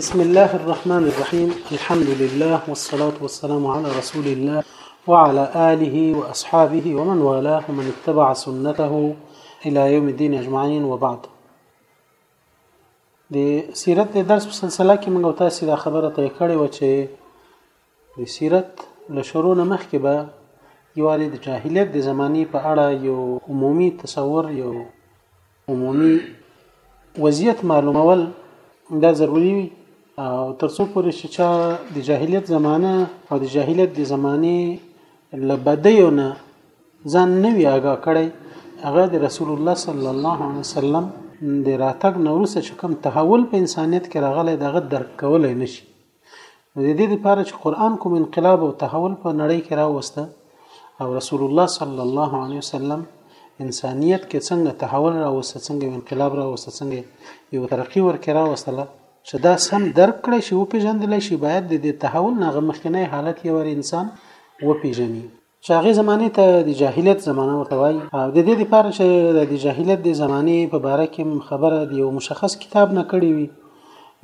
بسم الله الرحمن الرحيم الحمد لله والصلاة والسلام على رسول الله وعلى آله وأصحابه ومن والاه ومن اتبع سنته إلى يوم الدين أجمعين وبعد د سیرت د درس په سلسله کې موږ تاسو دا خبره ترې کړې و چې د سیرت له شروع نه مخکې به یوارې د جاهلیت د زمانې په اړه یو عمومي تصور یو عمومي وضعیت معلومول دا ضروري وي او ترڅو پورې چې چا د جاهلیت زمانه او د جاهلیت د زمانې له بدیو نه ځان نه وي آګاه کړی هغه د رسول الله صلی الله علیه وسلم د راتګ نه وروسته چې کوم تحول په انسانیت کې راغلی دغه درک کولی نشي نو د دې لپاره چې قران کوم انقلاب او تحول په نړۍ کې راوسته او رسول الله صلی الله علیه وسلم انسانیت کې څنګه تحول راوسته څنګه انقلاب راوسته څنګه یو ترقی ورکې راوستله چې دا سم درک کړی شي وپیژندل شي باید د دې تحول نه مخکنی حالت یو انسان وپیژني چې هغې زمانې ته د جاهلیت زمانه ورته وایي او د دې لپاره چې د جاهلیت د زمانې په باره کې خبره د یو مشخص کتاب نه کړې وي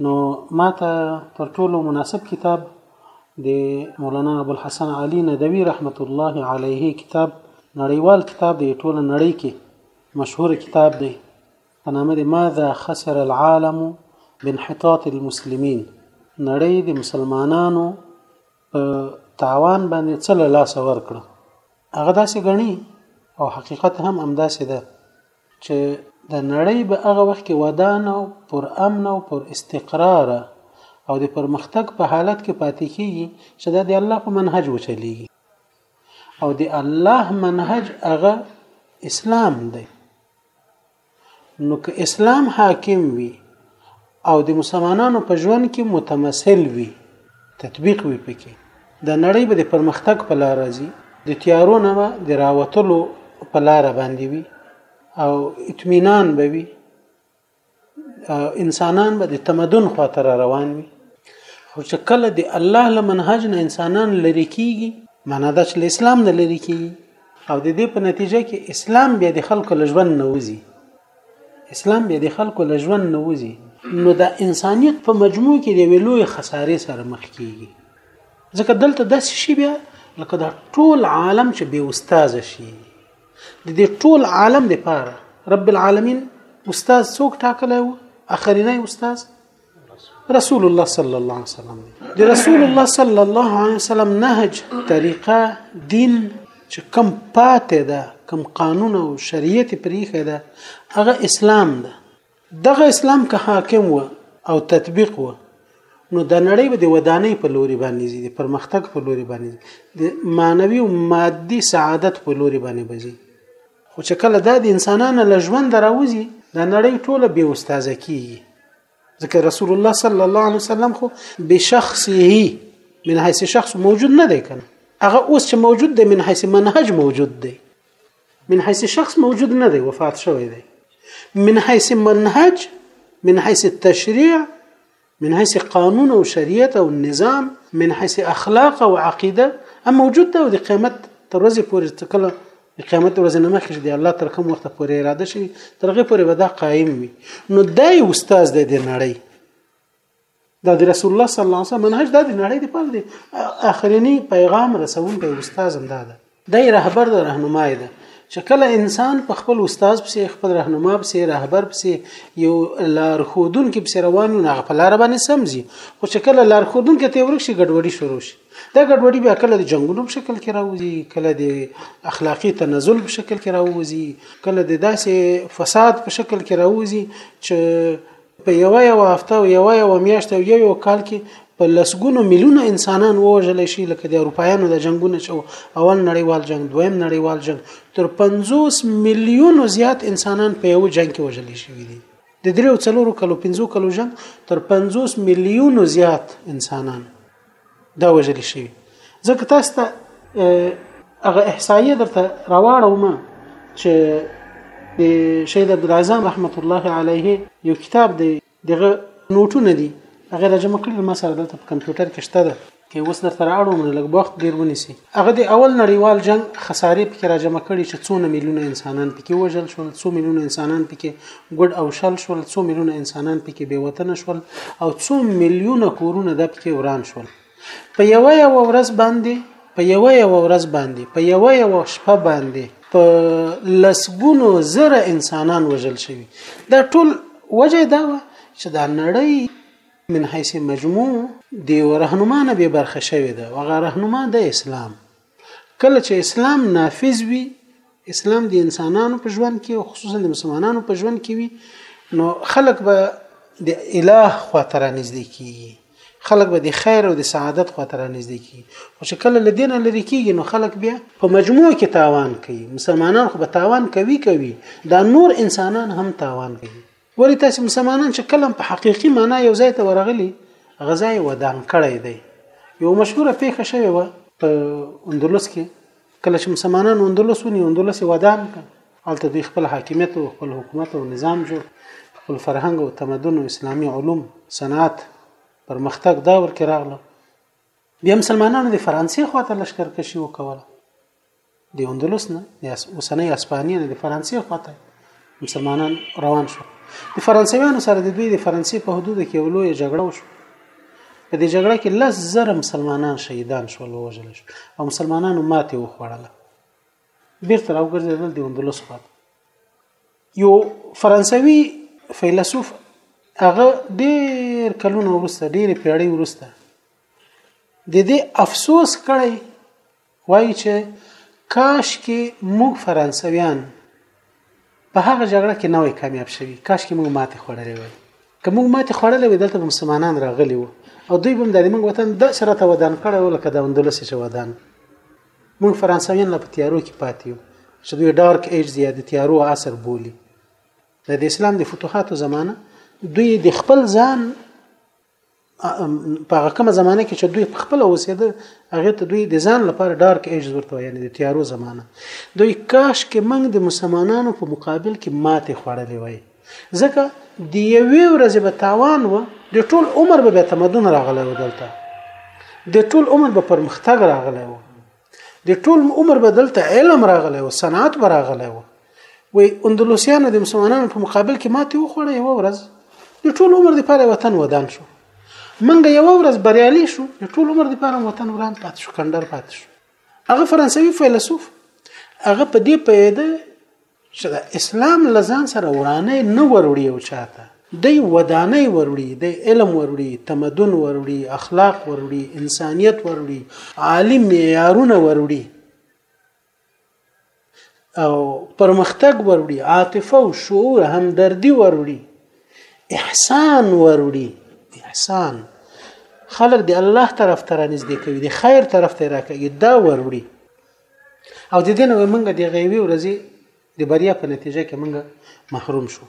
نو ما ته تر ټولو مناسب کتاب د مولانا ابوالحسن علي ندوي رحمت الله علیه کتاب نړیوال کتاب دی ټوله نړۍ کې مشهور کتاب دی په نامه د ماذا خسر العالم بانحطاط المسلمین نړۍ د مسلمانانو په تاوان باندې څه له لاسه ورکړه هغه داسې غني او حقیقت هم همداسې ده چې د نړۍ به هغه وخت کې ودان او پر امن او پر استقرار او د پرمختګ په حالت کې پاتې کیږي چې دا د الله په منهج وچلیږي او د الله منهج هغه اسلام دی نو که اسلام حاکم وي او د مسلمانانو په ژوند کې متمثل وي تطبیق وي پکې د نړۍ به د پرمختګ په لار راځي د تیارو نه به د راوتلو په لار باندې وي او اطمینان به وي انسانان به د تمدن خواته را روان وي خو چې کله د الله له منهج نه انسانان لری کیږي معنا دا چې اسلام نه لری کیږي او د دې په نتیجه کې اسلام بیا د خلکو له ژوند نه وځي اسلام بیا د خلکو له ژوند نه وځي نو د انسانیت په مجموع کې د ویلوې خسارې سره مخ کیږي ځکه دلته داسې شي بیا لکه دا ټول عالم چې به استاد شي د دې ټول عالم لپاره رب العالمین استاد څوک ټاکلی وو اخرینی استاد رسول الله صلی الله علیه وسلم دی د رسول الله صلی الله علیه وسلم نهج طریقه دین چې کم پاتې ده کم قانون او شریعت پرېخه ده هغه اسلام ده دغه اسلام که حاکم و او تطبیق و نو د نړۍ به د ودانۍ په لوري باندې ځي د پرمختګ په لوري باندې د مانوي او مادي سعادت په لوري باندې بځي خو چې کله دا د انسانانو له ژوند راوځي دا نړۍ ټوله بې استاده کیږي ځکه رسول الله صلی الله علیه وسلم خو بشخصه من حيث شخص موجود نه دی کنه هغه اوس چې موجود دی من حيث منهج موجود دی من حيث شخص موجود نه دی وفات شوی دی من حيث منهج من حيث التشريع من حيث قانون او شريعت او نظام من حيث اخلاق او عقيده هم موجود ده او د قیامت تر ورځې پورې کله د قیامت ورځې نه مخکې د الله تر کوم وخت پورې اراده شي تر هغه پورې به دا قائم وي نو دای استاد دی د نړۍ دا د رسول الله صلی الله علیه وسلم منهج دا د نړۍ د پاره دی اخرینی پیغام رسول دی استاد هم دا ده دی رهبر د رهنمای ده چې کله انسان په خپل استاد پسې خپل رهنما پسې رهبر پسې یو لارښودون کې پسې روان وي هغه په لار باندې سمځي خو چې کله لارښودون کې ته ورک شي ګډوډي شروع شي دا ګډوډي بیا کله د جنگونو په شکل کې راوځي کله د اخلاقی تنزل په شکل کې راوځي کله د داسې فساد په شکل کې راوځي چې په یو یو هفته او یو یو میاشت او یو یو کال کې په لسګونو میلیونه انسانان ووژل شي لکه د اروپایانو د جنگونه چې اول نړیوال جنگ دویم نړیوال جنگ تر 50 میلیونو زیات انسانان په یو جنگ کې وژل شي دي د دریو څلورو کلو 50 کلو جنگ تر 50 میلیونو زیات انسانان دا وجل شوی ځکه تاسو ته هغه احصائیه درته راواړوم چې د شهید عبدالعظام رحمت الله علیه یو کتاب دی دغه نوټونه دي هغه راجمع کړل ما سره دلته په کمپیوټر کې شته ده که اوس درته راړوم نو لږ وخت ډیر ونیسي هغه د اول نړیوال جنگ خسارې پکې راجمع کړي چې څونه میلیونه انسانان پکې وژل شول څو میلیونه انسانان پکې ګډ او شل شول څو میلیونه انسانان پکې بې وطن شول او څو میلیونه کورونه د پکې وران شول په یو یو ورځ باندې په یو یو ورځ باندې په یو یو شپه باندې په لسګونو زره انسانان وژل شوي دا ټول وجه دا و چې دا نړۍ من حیث مجموع دی یو رهنما نه به برخه شوې ده هغه رهنما د اسلام کله چې اسلام نافذ وي اسلام د انسانانو په ژوند کې او خصوصا د مسلمانانو په ژوند کې وي نو خلک به د الٰه خواته را نږدې کیږي خلک به د خیر او د سعادت خواته را نږدې کیږي خو چې کله له دینه لرې کیږي نو خلک بیا په مجموع کې تاوان کوي مسلمانان خو به تاوان کوي کوي دا نور انسانان هم تاوان کوي ولی تاسو مسلمانان چې کلم په حقيقي معنا یو ځای ته ورغلي غزا یې ودان کړی دی یو مشهوره پیښه شوې و په اندلس کې کله چې مسلمانان اندلس ونی اندلس ودان کړ هلته دوی خپل حاکمیت او خپل حکومت او نظام جوړ خپل فرهنګ او تمدن او اسلامي علوم صنعت پرمختګ دا ورکه راغله بیا مسلمانانو د فرانسې خواته لشکرکشي وکوله د اندلس نه د اوسنۍ اسپانیا نه د فرانسې خواته مسلمانان روان شو د فرانسویانو سره د دوی د فرانسې په حدود کې یو لوی جګړه وشو په دې جګړه کې لس زره مسلمانان شهیدان شول وژل شو او مسلمانانو ماتې وخوړله بیرته راوګرځېدل د اندلس خواته یو فرانسوي فیلسوف هغه ډیر کلونه ورسته ډیر پیړۍ ورسته د دې افسوس کړی وايي چې کاشکې موږ فرانسویان په هغه جګړه کې نه وای کامیاب شوي کاشکې موږ ماتې خوړلې وای که موږ ماتې خوړلې وای دلته به مسلمانان راغلي وو او دوی به د موږ وطن د سره ته ودان کړی و لکه د اندلس چې ودان موږ فرانسویان لا په تیارو کې پاتې یو چې دوی ډارک ایجز یا د تیارو عصر بولی د اسلام د فتوحاتو زمانه دوی د خپل ځان په هغه کومه زمانه کې چې دوی په خپل اوسېده هغه ته دوی د ځان لپاره ډارک ایج ورته یعنی د تیارو زمانه دوی کاش کې موږ د مسلمانانو په مقابل کې ماته خوړلې وای ځکه د یوې ورځې به تاوان و د ټول عمر به تمدن راغلی و دلته د ټول عمر به پرمختګ راغلی و د ټول عمر به دلته علم راغلی او صنعت به راغلی و وی اندلسیانو د مسلمانانو په مقابل کې ماتې وخوړه یو ورځ د ټول عمر لپاره وطن ودان شو منګه یو ورځ بریالي شو د ټول عمر لپاره وطن وران پات شو کندر پات شو هغه فرانسوي فیلسوف هغه په دې پیدا چې د اسلام لزان سره ورانه نه وروړي او چاته دی ودانه وروړي دی علم وروړي تمدن وروړي اخلاق وروړي انسانيت وروړي عالي معیارونه وروړي او پرمختګ وروړي عاطفه او شعور همدردي وروړي احسان وروړي احسان خلق دی الله طرف ته را نږدې کوي دی خیر طرف ته راکوي دا وروړي او د دې نه موږ د غیوي ورځي د بریا په نتیجه کې موږ محروم شو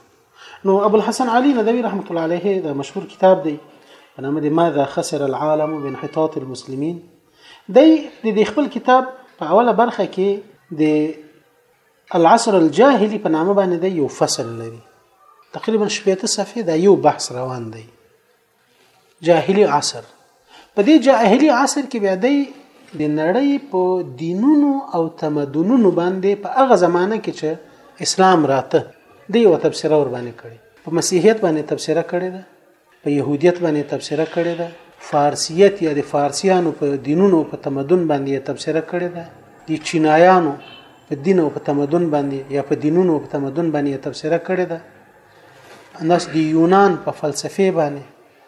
نو ابو الحسن علي ندوي رحمت الله عليه دا مشهور کتاب دی په نامه د ماذا خسر العالم بانحطاط المسلمين دی د خپل کتاب په اوله برخه کې د العصر الجاهلي په نامه باندې یو فصل لري تقریبا شپږ صفحې دا یو بحث روان دی جاهلي عصر په دې جاهلي عصر کې بیا دی د نړۍ په دینونو او تمدنونو باندې په هغه زمانه کې چې اسلام راته دی یو تفسیر ور باندې کړی په مسیحیت باندې تفسیر کړی ده په يهودیت باندې تفسیر کړی ده فارسیت یا د فارسیانو په دینونو په تمدن باندې تفسیر کړی ده د چینایانو په دین او په تمدن باندې یا په دینونو په تمدن باندې تفسیر کړی ده انس د یونان په فلسفه باندې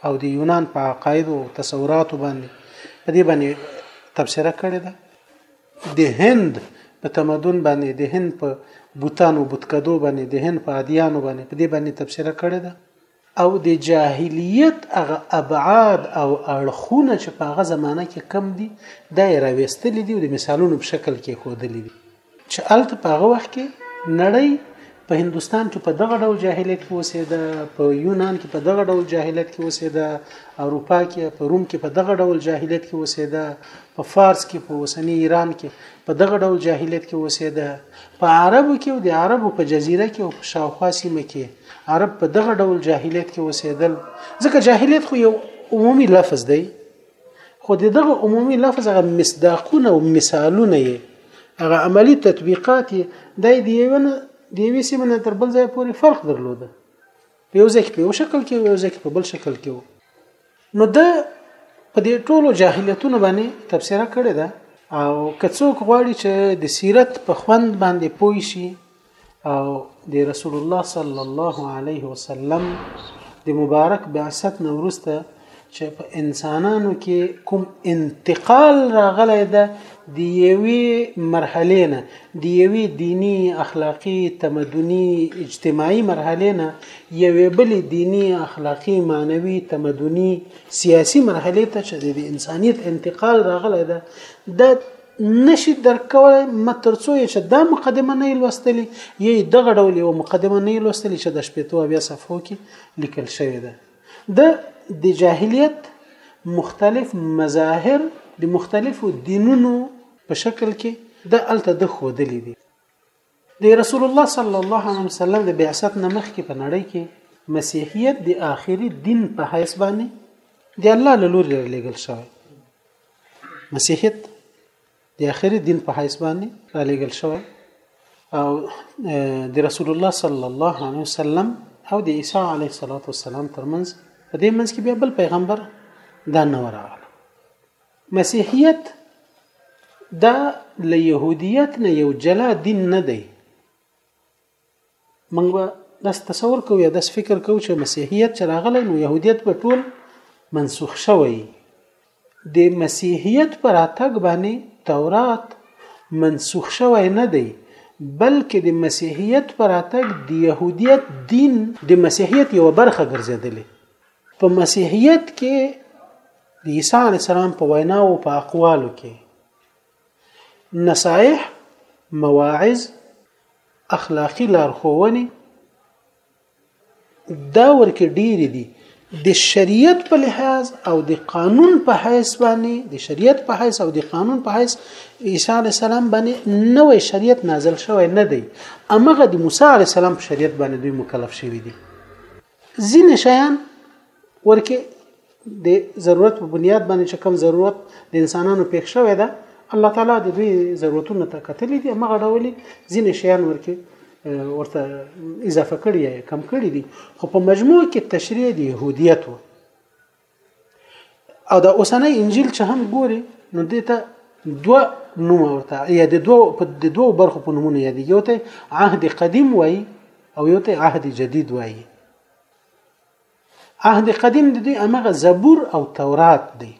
او د یونان په عقاید او تصورات باندې په دې باندې تفسیر کړی ده د هند په تمدن باندې د هند په بوتانو بوتکدو باندې د هند په ادیانو باندې په دې باندې تبصره کړې ده او د جاهلیت هغه ابعاد او اړخونه چې په هغه زمانه کې کم دي دا یې راوستلې دي او د مثالونو په شکل کې ښودلې دي چې هلته په هغه وخت کې نړۍ په هندوستان کې په دغه ډول جاهلیت کې اوسېده په یونان کې په دغه ډول جاهلیت کې اوسېده اروپا کې په روم کې په دغه ډول جاهلیت کې اوسېده په فارس کې په اوسنی ایران کې په دغه ډول جاهلیت کې اوسېده په عربو کې او د عربو په جزیره کې او په شاوخوا سیمه کې عرب په دغه ډول جاهلیت کې اوسېدل ځکه جاهلیت خو یو عمومي لفظ دی خو د دغه عمومي لفظ هغه مصداقونه او مثالونه یې هغه عملی تطبیقات یې د یو نه د یوې سیمې نه تر بل ځای پورې فرق درلوده په یو ځای کې په یو شکل کې یو ځای کې په بل شکل کې نو د په دې ټولو جاهلیتونو باندې تبصره کړې ده او که څوک غواړي چې د سیرت په خوند باندې پوه شي او د رسول الله صلی الله علیه وسلم د مبارک بعثت نه ورسته چې په انسانانو کې کوم انتقال راغلی ده د یوې مرحلې نه د یوې دینی اخلاقی تمدنی اجتماعي مرحلې نه یوې بل دینی اخلاقی معنوي تمدنی سیاسی مرحلې ته چې د انسانیت انتقال راغلی ده د نشي درک کولای مترڅو یې چې دا مقدمه نه لوستلی یې دغه ډول یو مقدمه نه لوستلی چې د شپېتو بیا صفحو کې لیکل شوې ده د د جاهلیت مختلف مظاهر د مختلفو دینونو په شکل کې د الته د خودلې دي د رسول الله صلی الله علیه وسلم د بعثت نمخ کې په نړۍ کې مسیحیت د آخري دین په حیث باندې د الله له لوري لېږل شوی مسیحیت د آخري دین په حیث باندې را لېږل شوی او د رسول الله صلی الله علیه وسلم او د عیسی علیه السلام ترمنځ په دې منځ کې بیا بل پیغمبر دا نه وراغله مسیحیت دا له يهودیت نه یو جلا دین نه دی موږ به داس تصور کوو یا داس فکر کوو چې مسیحیت چې راغلی نو يهودیت به ټول منسوخ شوی د مسیحیت پر اتګ باندې تورات منسوخ شوی نه دی بلکې د مسیحیت پر اتګ د يهودیت دین د مسیحیت یو برخه ګرځیدلی په مسیحیت کې د عیسی علی السلام په وینا او په اقوالو کې نصایح مواعظ اخلاقی لارښوونې دا ورکه ډیر دي د شریعت په لحاظ او د قانون په حیث باندې د شریعت په حیث او د قانون په حیث عیسی علی السلام باندې نوې شریعت نازل شوی نه دی امغه د موسی علی السلام په شریعت باندې دوی مکلف شوی دي ځینې شیان ورکه د ضرورت په بنیاد باندې چې کم ضرورت د انسانانو پېښ شوی ده الله تعالی د دوی ضرورتونو ته کتلې دي مغه ډول ځینې شیان ورکه ورته اضافه کړی یا کم کړی دي خو په مجموع کې تشریح د يهودیت وو او دا اوسنۍ انجیل چې هم ګوري نو دې ته دوه نوم ورته یا د دوه په د دوه برخو په نومونو یادې یو ته عهد قدیم وای او یو ته عهد جدید وای عهد قدیم د دوی امغه زبور او تورات دی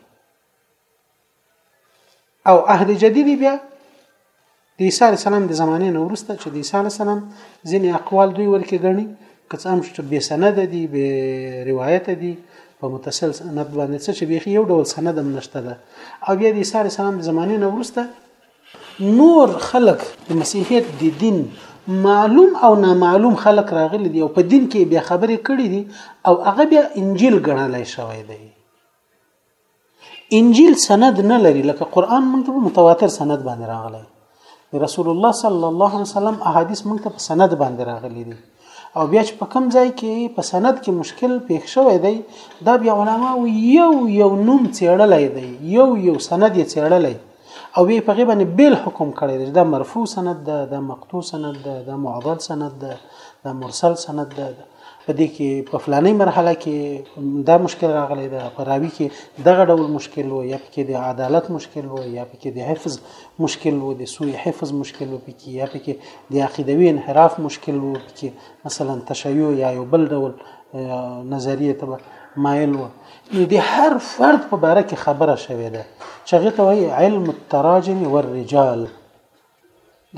او عهد جدید بیا د عیسی علی السلام د زمانه نه ورسته چې د عیسی علی السلام ځینې اقوال دوی ورکه غني که څه هم چې به سند دي به روایت دي په متصل سند باندې څه چې به یو ډول سند هم نشته ده او بیا د عیسی علی السلام د زمانه نه ورسته نور خلق د مسیحیت د دین معلوم او نامعلوم خلق راغلي دي او په دین کې بیا خبرې کړې دي او هغه بیا انجیل ګڼلای شوی دی انجیل سند نه لري لکه قران موږ ته متواتر سند باندې راغلی رسول الله صلی الله علیه وسلم احادیث موږ ته په سند باندې راغلي دي او بیا چې په کم ځای کې په سند کې مشکل پیښ شوی دی دا بیا علما یو یو نوم چیړلای دی یو یو سند یې چیړلای دی او وی په غیبه بل حکم کړی دی دا مرفوع سند ده دا مقطوع سند ده دا معضل سند ده دا مرسل سند ده په دې کې په فلاني مرحله کې دا مشکل راغلی دا په راوي کې دغه ډول مشکل وو یا پکې د عدالت مشکل وو یا پکې د حفظ مشکل وو د سوء حفظ مشکل وو پکې یا پکې د عقیدوي انحراف مشکل وو پکې مثلا تشیع یا یو بل ډول نظریه ته مایل وو نو د هر فرد په باره کې خبره شوې ده چې هغه ته وایي علم التراجم والرجال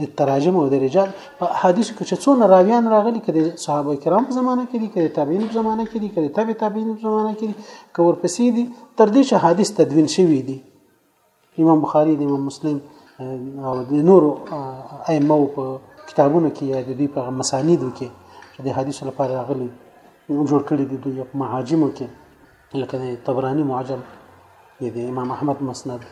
د تراجم او د رجال په حدیث کې چې څونه راویان راغلي کړي صحابه کرام په زمانه کې دي کړي تابعین په زمانه کې دي کړي تابع تابعین په زمانه کې دي کور پسې دي تر دې چې حدیث تدوین شوی دي امام بخاري د امام مسلم او د نورو ائمه په کتابونو کې یا د دوی په مسانیدو کې چې د حدیثو لپاره راغلي جوړ کړي دي دوی په معاجمو کې لکه د طبراني معجم د امام احمد مسند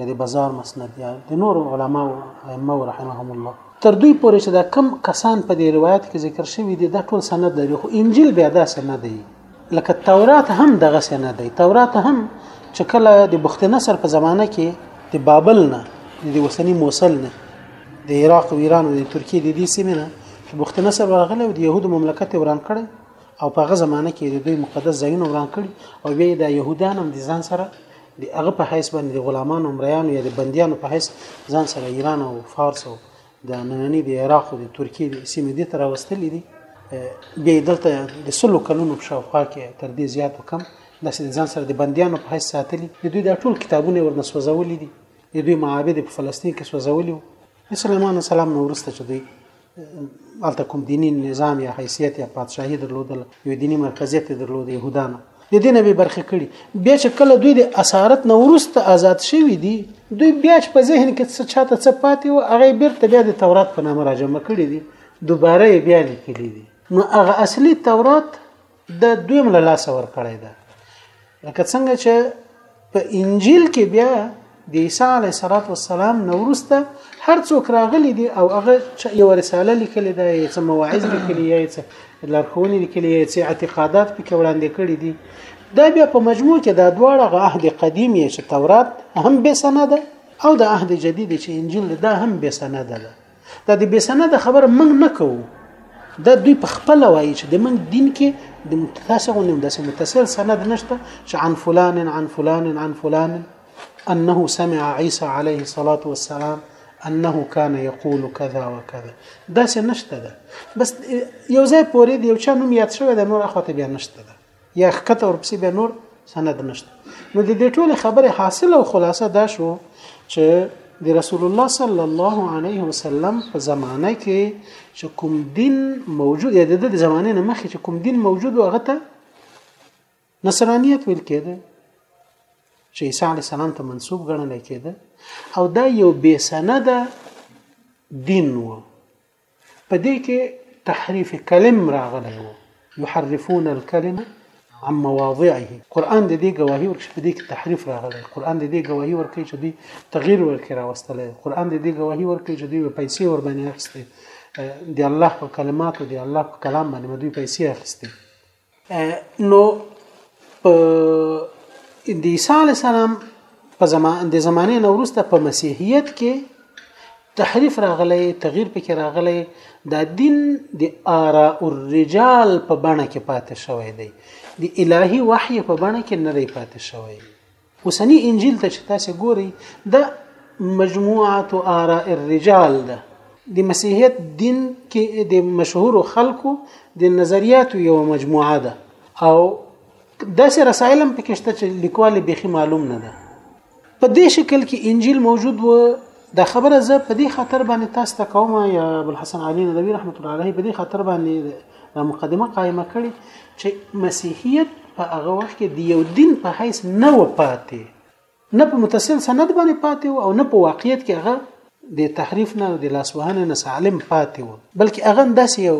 یا د بازار مسند یا د نور علما او ائمه رحمهم الله تر دوی پورې چې دا کم کسان په دې روایت کې ذکر شوی دي دا ټول سند لري خو انجیل بیا دا سند دی لکه تورات هم دغه سنه دی تورات هم چې کله د بخت نصر په زمانه کې د بابل نه د وسنی موصل نه د عراق او ایران او د ترکیه د دې سیمه نه چې بخت نصر ورغله او د يهودو مملکت وران کړي او په هغه زمانه کې د دوی مقدس ځایونه وران کړي او بیا د يهودان هم د ځان سره د هغه په حیث باندې د غلامانو مریانو یا د بندیانو په حیث ځان سره ایران او فارس او د نننی د عراق او د ترکیې د سیمې دې ته راوستلي دي بیا دلته د سلو کلونو په شاوخوا کې تر دې زیات کم داسې د ځان سره د بندیانو په حیث ساتلي د دوی دا ټول کتابونه ورنه سوځولي دي د دوی معابد په فلسطین کې سوځولي وو د سلیمان السلام نه وروسته چې دوی هلته کوم دیني نظام یا حیثیت یا پادشاهي درلودل یو دیني مرکزیت درلود یهودانو د دې نه به برخه کړي بیا چې کله دوی د اسارت نه ورسته آزاد شوي دي دوی بیا چې په ذهن کې څه چاته څه پاتې و هغه بیرته بیا د تورات په نامه راجمع کړي دي دوباره یې بیا لیکلي دي نو هغه اصلي تورات د دویم له لاسه ورکړی ده لکه څنګه چې په انجیل کې بیا د عیسی علیه الصلاۃ والسلام نو ورسته هر څوک راغلي دي او هغه یو رساله لیکلې ده یا څه مواعظ لیکلي یا څه لارښوونې لیکلي یا څه اعتقادات پکې وړاندې کړي دي دا بیا په مجموع کې دا دواړه عهد قدیم یې چې تورات هم به سنده او د عهد جدید چې انجیل دا هم به سنده ده دا د بې سنده خبره موږ نه کوو دا دوی په خپل وایي چې د موږ دین کې د متاسه غو نیم داسې متصل سند نشته چې عن فلان عن فلان عن فلان انه سمع عيسى عليه الصلاه والسلام انه كان يقول كذا وكذا دا څه نشته ده بس یو ځای پورې دی یو چا نوم یاد شوی د نور اخوته بیا نشته ده یا ښکته ورپسې بیا نور سند نشته نو د دې ټول خبره حاصل او خلاصه دا شو چې د رسول الله صلی الله علیه وسلم په زمانه کې چې کوم دین موجود یا د زمانه نه مخکې چې کوم دین موجود هغه ته نصرانیت ویل کېده چې عیسی علی السلام ته منسوب ګڼل کېده او دا یو بې سنده دین و په دې کې تحریف کلم راغلی وو یحرفون الکلم عن مواضعه قران د دې گواهی ورکړي په دې کې تحریف راغلی قران د دې گواهی ورکړي چې دوی تغییر ورکړي راوستلی قران د دې گواهی ورکړي چې دوی پیسې ور باندې اخستي دی الله په کلماتو دی الله په کلام باندې دوی پیسې اخستي نو په د عیسی علی السلام په زمان د زمانه نو ورسته په مسیحیت کې تحریف راغلی تغییر پکې راغلی دا دین د آراء الرجال په بڼه کې پاتې شوی دی د الهي وحي په بڼه کې نه دی پاتې شوی اوسنی انجیل ته چې تاسو ګورئ دا مجموعه آراء الرجال ده د مسیحیت دین کې د مشهور خلکو د نظریاتو یو مجموعه ده او داسې رسایل هم پکې شته چې لیکوال بيخي معلوم نه ده په دې شکل کې انجیل موجود و دا خبره زه په دې خاطر باندې تاسو ته کوم یا ابوالحسن علي ندوي رحمت الله علیه په دې خاطر باندې د مقدمه قائمه کړي چې مسیحیت په هغه وخت کې د یو دین په حیث نه و پاتې نه په متصل سند باندې پاتې او نه په واقعیت کې هغه د تحریف نه او د لاسوهنې نه سالم پاتې و بلکې هغه داسې یو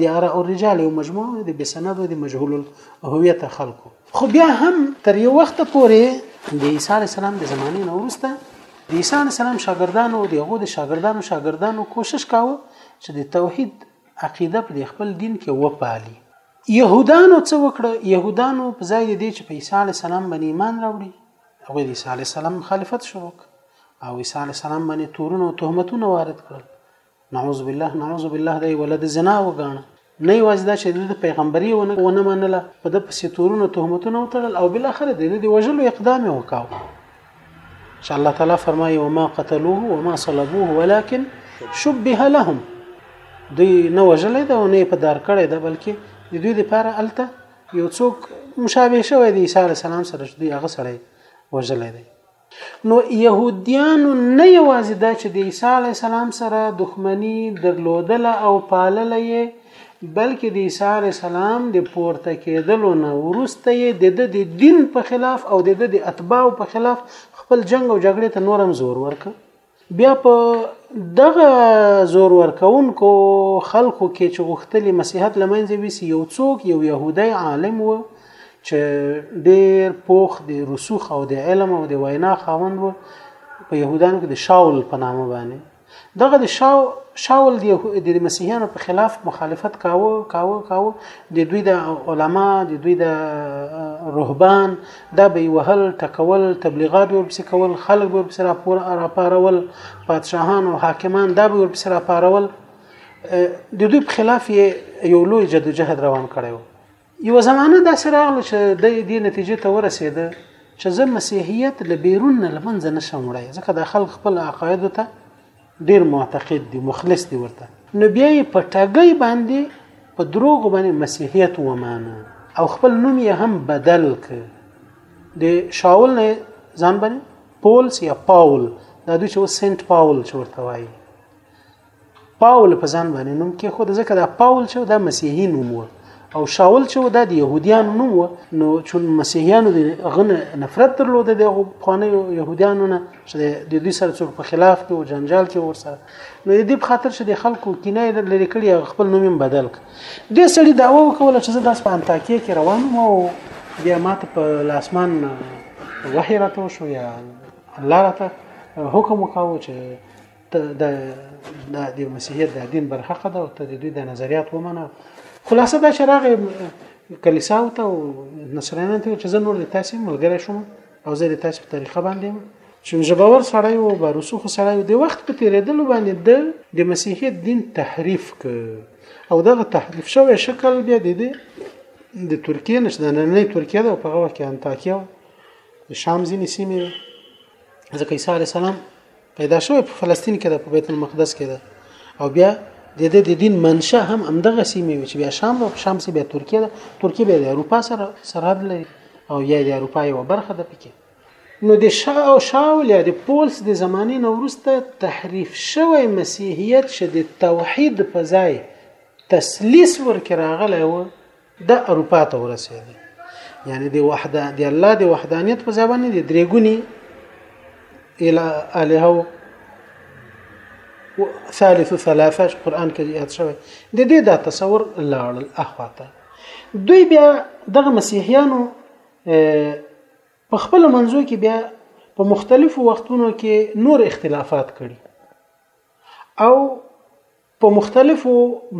د آراء الرجال یو مجموعه د بسند او د مجهول الهویت خلکو خو بیا هم تر یو وخت پورې د عیسی علی السلام د زمانې نه وروسته د عیسی علی السلام شاګردانو او د هغو د شاګردانو شاګردانو کوشش کاوه چې د توحید عقیده په خپل دین کې وپالي يهودانو څه وکړه يهودانو په ځای دې چې په عیسی علی السلام باندې ایمان راوړي هغه د عیسی علی السلام مخالفت شروع او عیسی علی السلام باندې تورونه او تهمتونه وارد کړل نعوذ بالله نعوذ بالله دی ولد زنا وګاڼه نه یوازې دا چې د پیغمبري ونه ونه منله په د پسې تورونو تهمتونه وتړل او بل اخر د دې وجلو اقدام وکاو چې الله تعالی فرمایي وما قتلوه وما صلبوه ولكن شبه لهم دوی نه وجلې دا نه په دار کړې دا بلکې د دوی لپاره الته یو څوک مشابه شوی دی عیسی علی السلام سره دوی هغه سره وجلې دی نو يهوديانو نه يوازې دا چې د عيسی عليه السلام سره دښمني درلودله او پالله یې بلکې د عيسی عليه السلام د پورته کېدلو نه وروسته یې د د د دین په خلاف او د د د اتباعو په خلاف خپل جنگ او جګړې ته نورم زور ورکړ بیا په دغه زور ورکوونکو خلکو کې چې غوښتلي مسیحت لمنځه ویسي یو څوک یو يهودی عالم و چې ډیر پوخ دی رسوخ او د علم او د وینا خاوند و په يهودانو کې د شاول په نامه باندې دغه د شاو شاول د مسیحیانو په خلاف مخالفت کاوه کاوه کاوه د دوی د علما د دوی د رهبان دا به یې وهل، ټکول، تبلیغات به یې ورپسې کول، خلک به یې ورپسې راپور راپارول، پادشاهان او حاکمان دا به یې ورپسې راپارول. د دوی په خلاف یې یو لوی جدوجهد روان کړی و. یو زمانه داسې راغله چې د دې نتیجې ته ورسېده چې زه مسیحیت له بیرون نه لمنځه نشم وړی ځکه دا خلک خپل عقایدو ته ډیر معتقد دی مخلص دی ورته نو بیا یې په ټګۍ باندې په دروغو باندې مسیحیت ومانه او خپل نوم یې هم بدل ک د شاول نه ځان باندې پولس یا پاول دا دوی چې سنت پاول چې ورته وایي پاول په ځان باندې نوم کې خود ځکه دا پاول چې دا مسیحي نوم و او شاول چې دا د يهوديانو نوم و نو چون مسیحیانو د غنه نفرت درلوده د خوانه يهوديانو نه چې د دوی سره څوک په خلاف کې او جنجال کې ورسره نو د دې په خاطر چې د خلکو کینه لري کړی خپل نوم بدل ک د سړي داوا وکوله چې زه داس په انتاکیه کې روان وم او بیا ماته په لاسمان وحی راته شو یا الله راته حکم وکاو چې ته د د د مسیحیت د دین برحق ده او ته د دوی د نظریات ومنه خلاصه دا چې راغی کلیسا او ته نصرانیان ته چې زه نور د تاسو ملګری شوم او زه د تاسو په طریقه باندې چې ژباور سړی او باروسوخ سړی د وخت په تیرېدلو باندې د د مسیحیت دین تحریف ک او دغه تحریف شوی شکل بیا د د ترکیې نش د نننۍ ترکیې د په هغه کې انتاکیا شام ځینې سیمې ځکه عیسی علی السلام پیدا شوی په فلسطین کې ده په بیت المقدس کې ده او بیا د دې د دین منشا هم همدغه سیمه وي چې بیا شام او شام سي بیا ترکیه ده ترکیه بیا د اروپا سره سرحد لري او یا د اروپا یو برخه ده پکې نو د شا او شاول یا د پولس د زمانې نه وروسته تحریف شوی مسیحیت چې د توحید په ځای تسلیس ورکې راغلی و د اروپا ته ورسېده یعنی د وحده د الله د وحدانیت په ځای باندې د درېګونی اله الها او ثالث ثلاثه قران کې یاد شوی د دې دا تصور لاړ اخواته دوی بیا دغه مسیحیانو په خپل منځو کې بیا په مختلفو وختونو کې نور اختلافات کړي او په مختلفو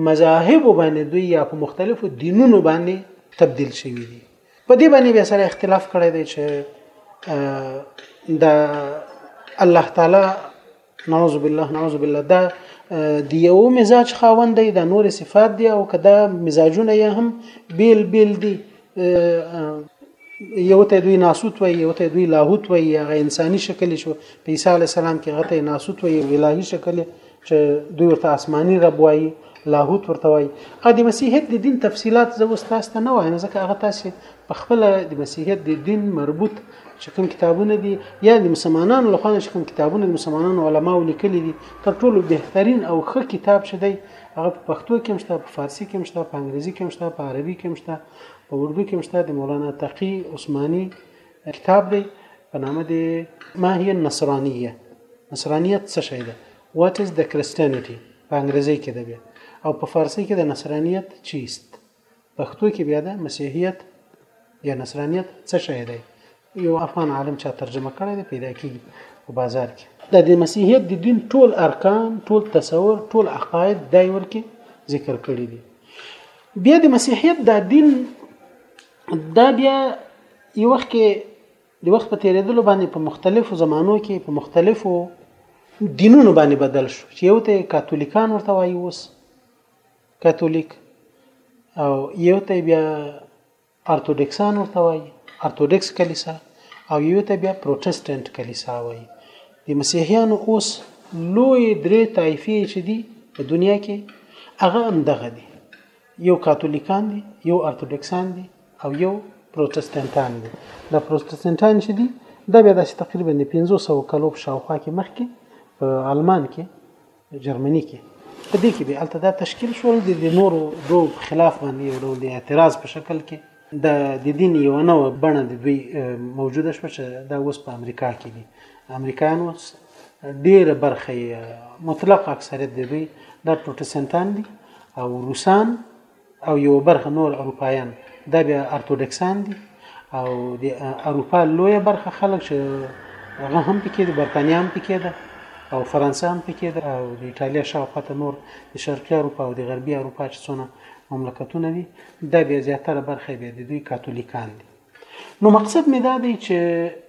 مذاهب باندې دوی یا په مختلفو دینونو باندې تبدیل شوی دي په دې باندې به سره اختلاف کړی دی چې د الله تعالی نعوذ بالله نعوذ بالله دا د یو مزاج خاوند دی د نور صفات دی او کدا مزاجونه یې هم بیل بیل دي یو ته دوی ناسوت وي یو ته دوی لاهوت وي هغه انساني شکل شو په عیسی علی السلام کې غته ناسوت وي او الهي شکل چې دوی ورته آسماني رب وایي لاهوت ورته وایي ا د مسیحیت د دین تفصيلات زه اوس تاسو ته نه وایم ځکه هغه تاسو په خپل د مسیحیت د دین مربوط چې کوم کتابونه دي یا د مسلمانانو لخوا چې کوم کتابونه د مسلمانانو علماو لیکلي دي تر ټولو بهترین او ښه کتاب چې دی هغه په پښتو کې هم شته په فارسي کې هم شته په انګریزي کې هم شته په عربي کې هم شته په اردو کې هم شته د مولانا تقي عثماني کتاب دی په نامه دی ما هي النصرانيه نصرانیت څه شی ده what is the christianity په انګریزي کې دی او په فارسي کې د نصرانیت چیست پښتو کې بیا ده مسیحیت یا نصرانیت څه شی دی یو افغان عالم چا ترجمه کړی دی پیدا کیږي په بازار کې د دې مسیحیت د دین ټول ارکان ټول تصور ټول عقاید دای ورکی ذکر کړی دی بیا د مسیحیت د دین دا بیا یو وخت کې د وخت په تیریدلو باندې په مختلفو زمانو کې په مختلفو دینونو باندې بدل شو چې یو ته کاتولیکان ورته وایي اوس کاتولیک او یو ته بیا ارتودکسان ورته وایي ارتودکس کلیسا او یو ته بیا پروتستانت کلیسا وایي د مسیحیانو اوس لوی درې طایفې چې دي په دنیا کې هغه هم دغه دي یو کاتولیکان دي یو ارتودکسان دي او یو پروتستانتان دي دا پروتستانتان چې دي دا بیا داسې تقریبا د 1500 کلو په شاوخوا کې مخکې په آلمان کې جرمني کې په دې کې به الته دا تشکیل شول د دې نورو دو خلاف باندې یو ډول اعتراض په شکل کې د د دین یو نو بڼه د دوی موجوده شو چې دا اوس په امریکا کې دي امریکایان اوس ډیره برخه مطلق اکثریت د دوی د پروتستانتان دي او روسان او یوه برخه نور اروپایان دا بیا ارتودکسان دي او د اروپا لویه برخه خلک چې هغه هم پکې دي برتانیا هم پکې ده او فرانسه هم پکې ده او د ایټالیا شاوخوا ته نور د شرقي اروپا او د غربي اروپا چې څونه مملکتونه دي دا بیا زیاتره برخه بیا د دوی کاتولیکان دي نو مقصد مې دا دی چې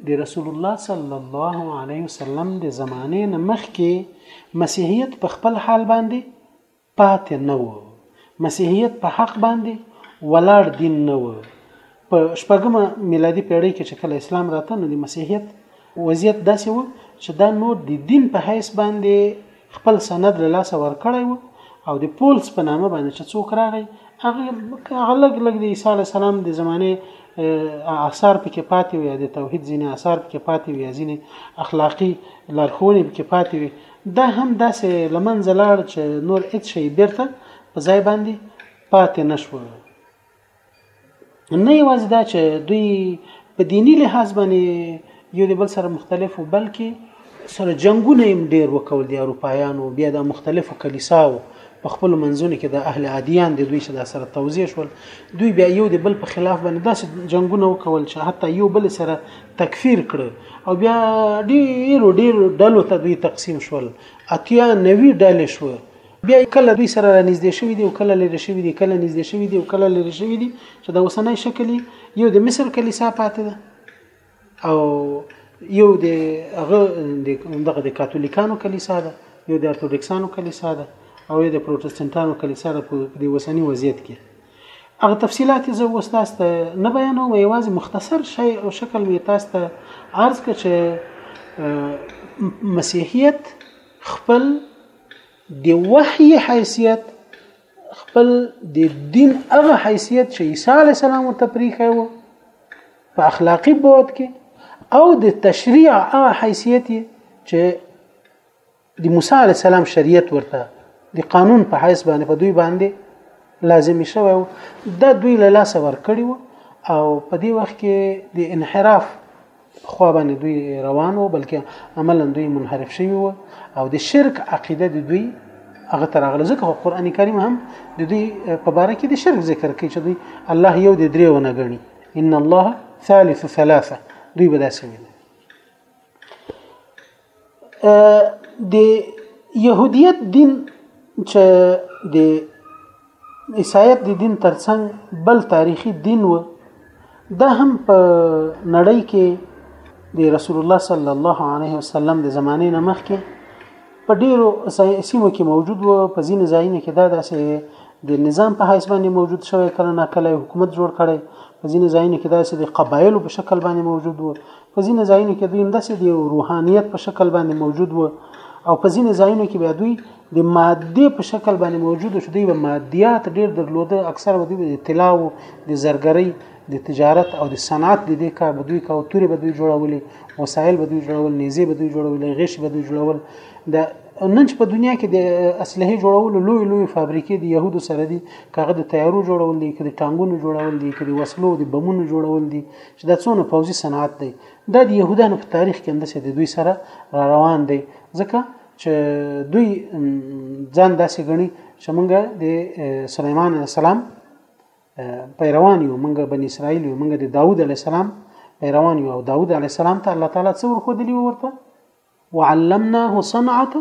د رسول الله صلی الله علیه وسلم د زمانې نه مخکې مسیحیت په خپل حال باندې پاتې نه و، مسیحیت په حق باندې ولاړ دین نه و، په شپږمه میلادي پېړۍ کې چې کله اسلام راته نو د مسیحیت وضعیت داسې و چې دا نور د دین په حیث باندې خپل سند له لاسه ورکړی و او د پولس په نامه باندې چې څوک راغی هغه هغه لګ لګ د عیسی علی السلام د زمانه آثار پکې پاتې وي د توحید ځینې آثار پکې پاتې وي ځینې اخلاقی لارښوونې پکې پاتې وي دا هم داسې له منځه لاړ چې نور هېڅ شی بېرته په ځای باندې پاتې نه شو نه یوازې دا چې دوی په دینی لحاظ باندې یو د بل سره مختلف وو بلکې سره جنگونه هم ډیر وکول د اروپایانو بیا د مختلفو کلیساو په خپل منځونو کې د اهل عادیان د دوی چې دا سره توزیع شول دوی بیا یو د بل په خلاف باندې داسې جنگونه وکول چې حتی یو بل سره تکفیر کړ او بیا ډیر ډیر ډلو ته دوی تقسیم شول اتیا نوی ډلې شو بیا کله دوی سره را نږدې شوی دی او کله لري شوی دی کله نږدې شوی دی او کله لري شوی دی چې دا اوسنۍ شکل یو د مصر کلیسا پاتې ده او یو د هغه د دغه د کاتولیکانو کلیسا ده یو د ارتودکسانو کلیسا ده او یو د پروتستانتانو کلیسا ده په دې وسنی وضعیت کې هغه تفصيلات زه اوس تاسو ته نه بیانوم یوازې مختصر شی او شکل مې تاسو ته عرض کړ چې مسیحیت خپل د وحي حیثیت خپل د دین هغه حیثیت چې عیسی علی السلام ورته پریخه و په اخلاقی بود کې او د تشریع هغه حیثیت چې د موسی علی السلام شریعت ورته د قانون په حیث باندې په دوی باندې لازم شوی و دا دوی له لاسه ورکړی و او په دې وخت کې د انحراف خوا باندې دوی روان وو بلکې عملا دوی منحرف شوي وو او د شرک عقیده د دوی هغه تر هغه ځکه قرآن کریم هم د دوی په باره کې د شرک ذکر کوي چې دوی الله یو د درې ونه ګڼي ان الله ثالث ثلاثه دوی به داسې وي د يهوديت دين چې د عیسایت د دین ترڅنګ بل تاریخي دین و دا هم په نړۍ کې د رسول الله صلی الله علیه وسلم د زمانې نه مخکې په ډیرو سیمو کې موجود و په ځینې ځایونو کې دا داسې د نظام په حیث باندې موجود شوی کله نه کله حکومت جوړ کړي په ځینې ځایونو کې داسې د قبایلو په شکل باندې موجود و په ځینو ځایونو کې دوی همداسې د یو روحانیت په شکل باندې موجود وو او په ځینو ځایونو کې بیا دوی د مادې په شکل باندې موجود وو چې دوی به مادیات ډېر درلوده اکثر به دوی د طلا وو د زرګرۍ د تجارت او د صنعت د دې کار به دوی کاو تورې به دوی جوړولې وسایل به دوی جوړول نیزې به دوی جوړولې غیشې به دوی جوړول د نن چې په دنیا کې د اسلحې جوړولو لوی لوی فابریکې د یهودو سره دي کاغه د تیارو جوړول دي کړي ټانګونو جوړول دي کړي وسلو د بمونو جوړول دي چې دا څونه پوځي صنعت دی دا د يهودانو په تاریخ کې همداسې د دوی سره را روان دی ځکه چې دوی ځان داسې غني چې موږ د سليمان عليه السلام پیروان یو موږ بنی اسرائیل یو موږ د داوود عليه السلام پیروان یو او داوود عليه السلام ته الله تعالی څور خو دلی ورته وعلمناه صنعة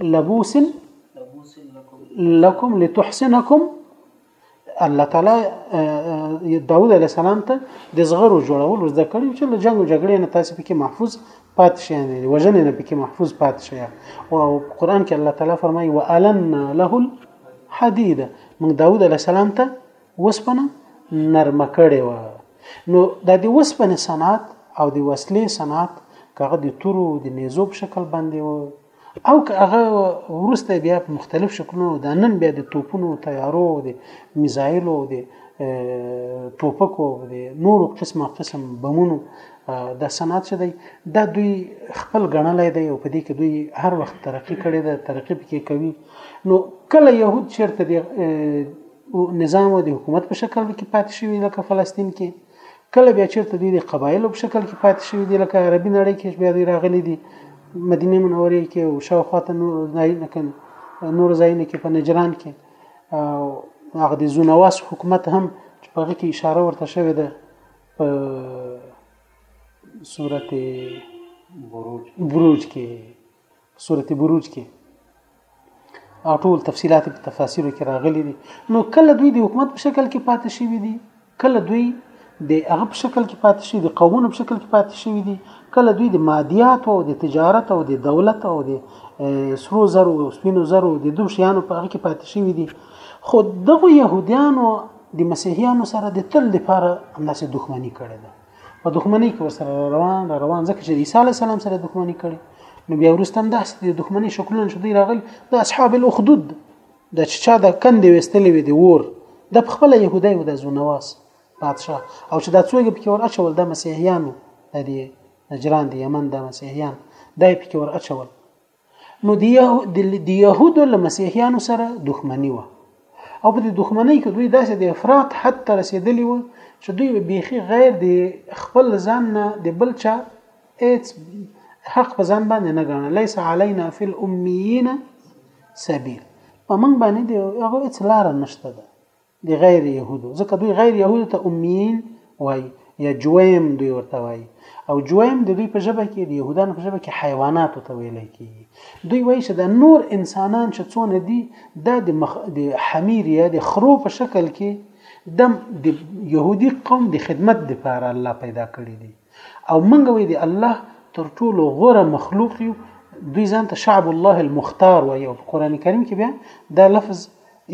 لبوس لكم لتحسنكم الله تعالی داوود علیه السلام ته د زغرو جوړول زده کړی چې له جنگ او جګړې نه تاسو پکې محفوظ پات شئ نه وژنې نه پکې محفوظ پات شئ او قران کې الله تعالی فرمایي والن له الحديد موږ داوود علیه السلام ته وسپنه نرمه کړې وه نو دا د وسپنې صنعت او د وسلې صنعت که هغه د تورو د نیزو په شکل باندې و او که هغه وروسته بیا په مختلف شکلونو دا نن بیا د توپونو تیارو د میزایلو د ټوپکو د نورو قسمه قسم بمونو د صنعت چې دی دا دوی خپل ګڼلی دی او په دې کې دوی هر وخت ترقی کړې ده ترقی پکې کوي نو کله یهود چیرته نظام او د حکومت په شکل کې پاتې شوی لکه فلسطین کې کله بیا چیرته دوی د قبایلو په شکل کې پاتې شوی دی لکه عربي نړۍ کې بیا دوی راغلي دي مدینه منورې کې او شاوخوا ته نور ځایونه کې نور ځایونه کې په نجران کې او هغه د زونواس حکومت هم چې په هغه کې اشاره ورته شوې ده په صورت بروج بروج کې سورت بروج کې او ټول تفصيلات په تفاسیرو کې راغلي دي نو کله دوی د حکومت په شکل کې پاتې شوي دي کله دوی د هغه په شکل کې پاتې شوي دي قومونو په شکل کې پاتې شوي دي کله دوی د مادیات او د تجارت او د دولت او د سرو زرو او سپینو زرو د دوه شیانو په هغه کې پاتې شوي دي خو دغه يهوديانو د مسیحیانو سره د تل لپاره همداسې دښمني کړې ده په دښمنۍ کې ورسره را روان را روان ځکه چې د عیسی علی السلام سره دښمني کړي نو بیا ورسته هم داسې د دښمنۍ شکلونه شو دی راغلي د اصحاب الاخدود د چې چا د کندې وستلې وي د ور د خپل يهودای و د زونواس بادشاه او چې دا څوګه پکې ور اچول د مسیحیانو د دې نجران د یمن د مسیحیان دای پکې ور اچول نو د يهودو له مسیحیانو سره دښمني وه او په دې دښمنۍ کې دوی داسې د افراط حد ته رسیدلی و چې دوی بیخي غیر د خپل ځان نه د بل چا هیڅ حق په ځان باندې نه غاڼه ليس علينا في الاميين سبيل په موږ باندې د هغه هیڅ لار نشته ده د غیر یهودو ځکه دوی غیر یهودو ته امیین وای یا جویم دوی ورته وای او جویم د دوی په ژبه کې د یهودانو په ژبه کې حیوانات ته ویل کیږي دوی وایي چې د نور انسانان چې څونه دي دا د مخ د حمیر یا د خرو په شکل کې د د يهودي قوم د خدمت لپاره الله پیدا کړی دي او منګه وي دي الله تر ټولو غوره مخلوق یو دوی ځان ته شعب الله المختار وایي او په قران کریم کې بیا دا لفظ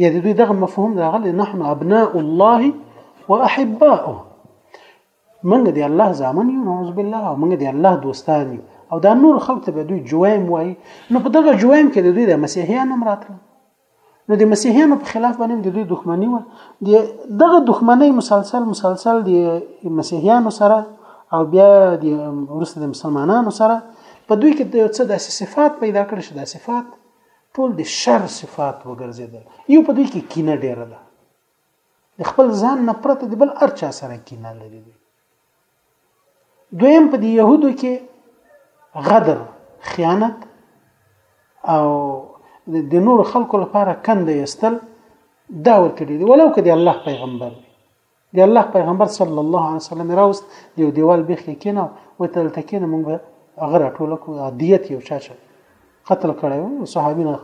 یا د دوی دغه مفهوم راغلی نحن ابناء الله واحباؤه منګه دی الله زامن یو نعوذ بالله او منګه دی الله دوستان یو او دا نور خلک ته به دوی جوایم وای نو په دغه جوایم کې د دوی د مسیحیان هم راتله نو د مسیحیانو په خلاف باندې د دوی دښمنی و د دغه دښمنی مسلسل مسلسل د مسیحیانو سره او بیا د ورسره د مسلمانانو سره په دوی کې د یو څه داسې صفات پیدا کړي شي د صفات ټول د شر صفات وګرځیدل یو په دوی کې کینه ډیره ده د خپل ځان نه پرته د بل ارچا سره کینه لري دوی دویم په دې يهودو کې غدر خیانت او د نور خلکو لپاره کند یستل دا ورته دي ولو کدي الله پیغمبر د الله پیغمبر صلی الله علیه وسلم راوست د یو دیوال بیخ یې کېناو وایي ته دلته کېنه موږ به هغه راټوله کړو دیت یو چا چې قتل کړی و صحابي نه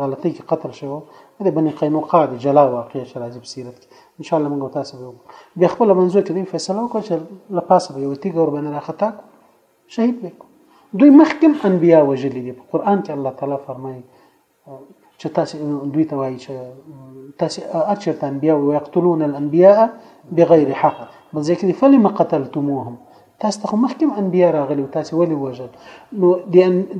غلطۍ کې قتل شوی و د بني قینوقا د جلا واقعې چې راځي په سیرت کې ان شاء الله موږ تاسو به بیا خپل منځو کې دوی فیصله وکړه چې له پاسه به یو تیګ ور باندې راخطا کو شهید به کو دوی مخکم انبیا وجلی دي په قران کې الله تعالی فرمایي چې تاسو دوی ته وایي چې تاسو هر چېرته انبیا او یقتلون الانبیاء بغیر حق بل ځکه فلم قتلتموهم تاسو ته مخکې انبیا راغلي او تاسو ولې وژل نو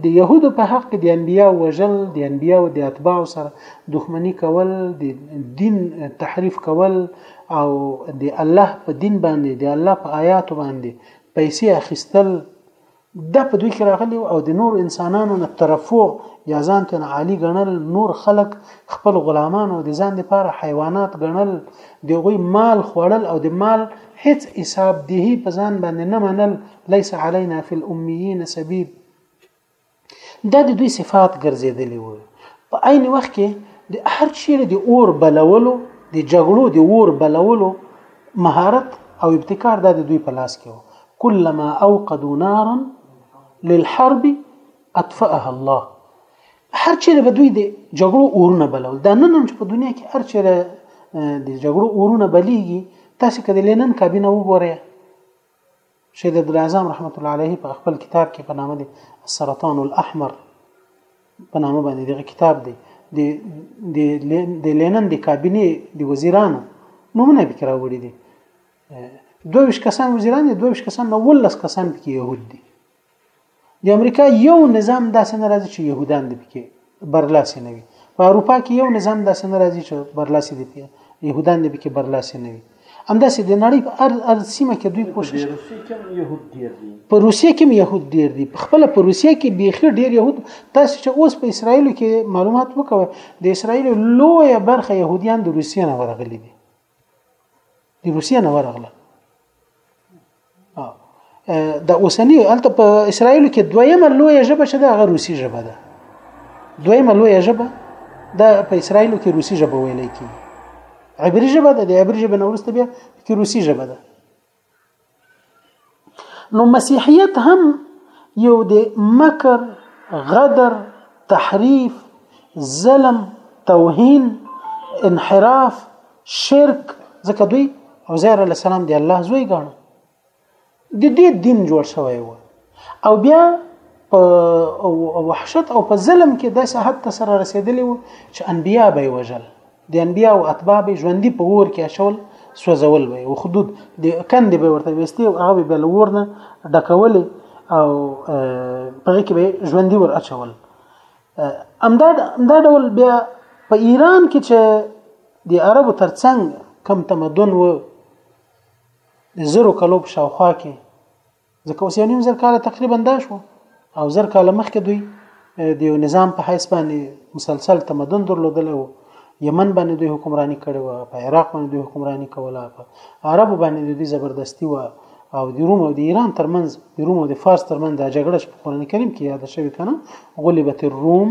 د يهودو په حق کې د انبیا وژل د انبیا او د اتباع سره دښمنی کول د دین تحریف کول او د الله په دین باندې د الله په آیات باندې پیسې اخیستل دا په دوی کې راغلی او د نور انسانانو نه ترفع یا ځان ته عالی ګڼل نور خلک خپل غلامان او د ځان لپاره حیوانات ګڼل د غوی مال خوړل او د مال هیڅ حساب دهی په ځان باندې نه منل ليس علينا في الاميين سبيل دا د دوی صفات ګرځیدلی وو په عین وخت کې د هر چیرې د اور بلولو د جګړو د اور بلولو مهارت او ابتکار د دوی په لاس کې وو کلما اوقدوا نارا للحرب اطفأها الله هر چیرې به دوی د جګړو اورونه بلول دا نن هم چې په دنیا کې هر چیرې د جګړو اورونه بلیږي تاسو کله لنن کابینه وګورئ شهید عبدالعظام رحمت الله علیه په خپل کتاب کې په نامه دی السرطان الاحمر په نامه باندې دغه کتاب دی د د لینن د کابینه د وزیرانو نومونه به کراوړي دي 22 کسان وزیران دي 22 کسان نه ولس کسان پکې يهود دي د امریکا یو نظام داسې نه راځي چې يهودان دي پکې برلاسي نه وي په اروپا کې یو نظام داسې نه راځي چې برلاسي دي پکې يهودان دي پکې برلاسي نه وي همداسې د نړۍ په ار ار سیمه کې دوی کوشش په روسیه کې يهود ډیر دي په خپل په روسیه کې بیخي ډیر يهود تاسو چې اوس په اسرایل کې معلومات وکوي د اسرایل لویه برخه يهودیان د روسیې نه ورغلي دي د روسیې نه ورغله د اوسنی الته په اسرایل کې دویمه لوی ژبه چې د هغه روسي ژبه ده دویمه لوی ژبه د په اسرایل کې روسي ژبه ویل کیږي عبری ژبه ده د عبری ژبه نه ورسته بیا کې روسي ژبه ده نو مسیحیت هم یو د مکر غدر تحریف ظلم توهین انحراف شرک ځکه دوی عزیر علی السلام دی الله زوی ګاڼو د دې دین جوړ شوی و او بیا په وحشت او په ظلم کې داسې حد ته سره رسیدلی و چې انبیا به وجل د انبیاء او اتباع به ژوندي په اور کې اچول سوځول به او خدود د کندې به ورته وستي او هغه به له اور نه ډکولې او په هغې کې به ژوندي ور اچول همدا همدا ډول بیا په ایران کې چې د عربو ترڅنګ کم تمدن و د زرو کلو په شاوخوا کې ځکه اوس یو نیم زر کاله تقریبا دا شو او زر کاله مخکې دوی د یو نظام په حیث باندې مسلسل تمدن درلودل او یمن باندې دوی حکمرانی کړې و په عراق باندې دوی حکمرانی کوله په عربو باندې دوی زبردستی و او د روم او د ایران ترمنځ د روم او د فارس ترمنځ د جګړه چې په قران کریم کې یاد شوی کنه غلبت الروم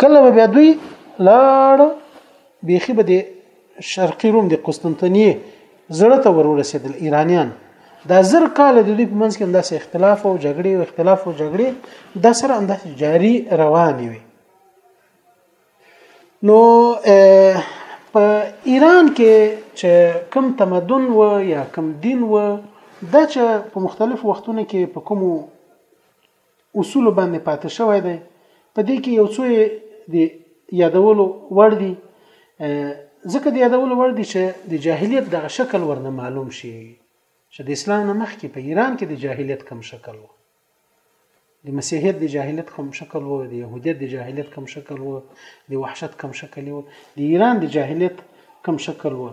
کله به بیا دوی لاړ بیخي به د شرقي روم د قسطنطنیه زړه ته ورورسېدل ایرانیان دا زر کال د دوی په منځ کې همداسې اختلاف او جګړې او اختلاف او جګړې د سره همداسې جاری روانې وي نو په ایران کې چې کم تمدن و یا کم دین و دا چې په مختلف وختونو کې په کومو اصولو باندې پاتې شوی دی په دې کې یو څو د یادولو وړ دي ځکه د یادولو وړ دي چې د جاهلیت دغه شکل ورنه معلوم شي چې د اسلام نه مخکې په ایران کې د جاهلیت کم شکل وو د مسیحیت د جاهلیت کم شکل وو د يهودیت د جاهلیت کم شکل وو د وحشت کم شکل وو د ایران د جاهلیت کم شکل وو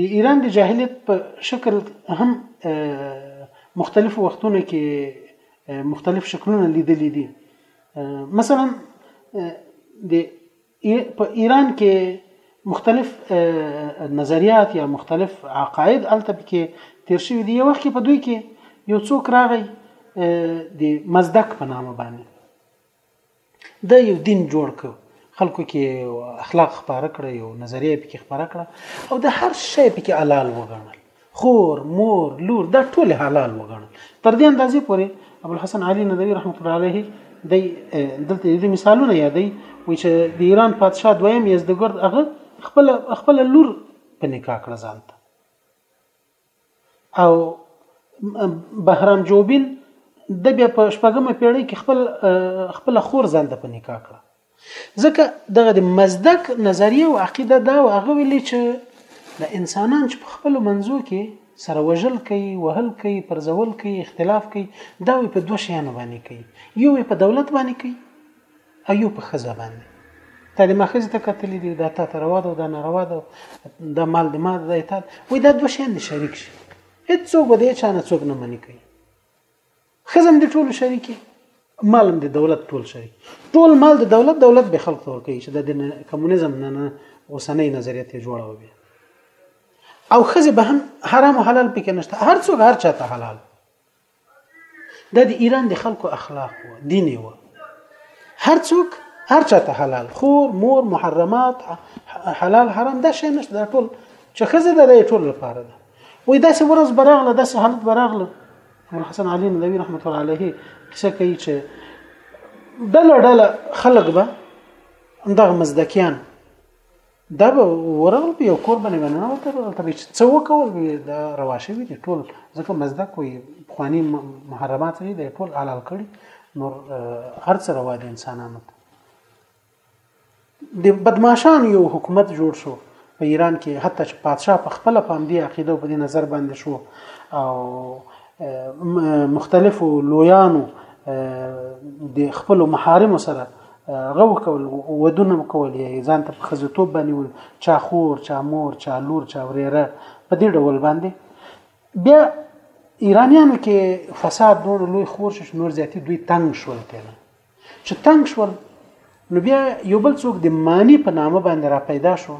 د ایران د جاهلیت په شکل هم مختلف وختونو کې مختلف شکلونه لیدلې دي مثلا د په ایران کې مختلف نظریات یا مختلف عقاید الته کې تیر شوی دی یو وخت په دوی کې یو څوک راغی د مزدک په نامه باندې ده یو دین جوړ کړ خلکو کې اخلاق خپاره کړ یو نظریه پکې خپاره کړه او د هر شی پکې حلال وګڼل خور مور لور دا ټول حلال وګڼل تر دې اندازې پورې ابو الحسن علي ندوي رحمت الله علیه د دلته د مثالونه یادې وي چې د ایران پادشاه دویم یزدګرد هغه خپل خپل لور په نکاح کړ ځانته او بهرام جوبین د بیا په شپږمه پیړۍ کې خپل خپل خور ځان ته په نکاح کړه ځکه دغه د مزدک نظریه او عقیده دا او هغه ویلي چې د انسانان چې په خپل منځو کې سره وژل کوي وهل کوي پرځول کوي اختلاف کوي دا په دوه شیانو باندې کوي یو په دولت باندې کوي ايو په خزه باندې تا د ماخذ ته کتلې دی دا تا ته روا ده او دا ناروا ده دا مال د ما ده دا تا وای دا دوه شیان دي شریک شي هیڅوک به دې چا نه څوک نه منی کوي خزم دې ټول شریکي مالم د دولت ټول شریک ټول مال د دولت دولت به خلق تور کوي چې د کمونیزم نه نه اوسنۍ نظریه ته جوړه وي او خزه به هم حرام او حلال پکې نشته هر څوک هر چاته حلال دا د ایران د خلکو اخلاق و دین و هر څوک هر چاته حلال خور مور محرمات حلال حرام دا شی نشته دا ټول چې خزه ده د ټول لپاره ده وې داسې ورځ براغله داسې حالت براغله ابو حسن علي ندوي رحمت الله عليه کیسه کوي چې ډله ډله خلق به دغه مزدکیان دا به ورغل په یو کور باندې باندې نوته به ته چې څه وکول به دا روا شوي دي ټول ځکه مزدک وي پخواني محرمات دي د ټول حلال کړي نور هر څه روا دي انسانانو ته د بدمعشان یو حکومت جوړ شو په ایران کې حتی چې پادشاه په خپل پام دی عقیده په دې نظر باندې شو او مختلفو لویانو د خپل محارم سره هغه وکول ودونه وکول یا یې ځان ته په ښځتوب بانیول چا خور چا مور چا لور چا وریره په دې ډول باندې بیا ایرانیانو کې فساد نور لوی خور شو نور زیاتی دوی تنگ شول کنه چې تنگ شول نو بیا یو بل څوک د معنی په نامه باندې را پیدا شو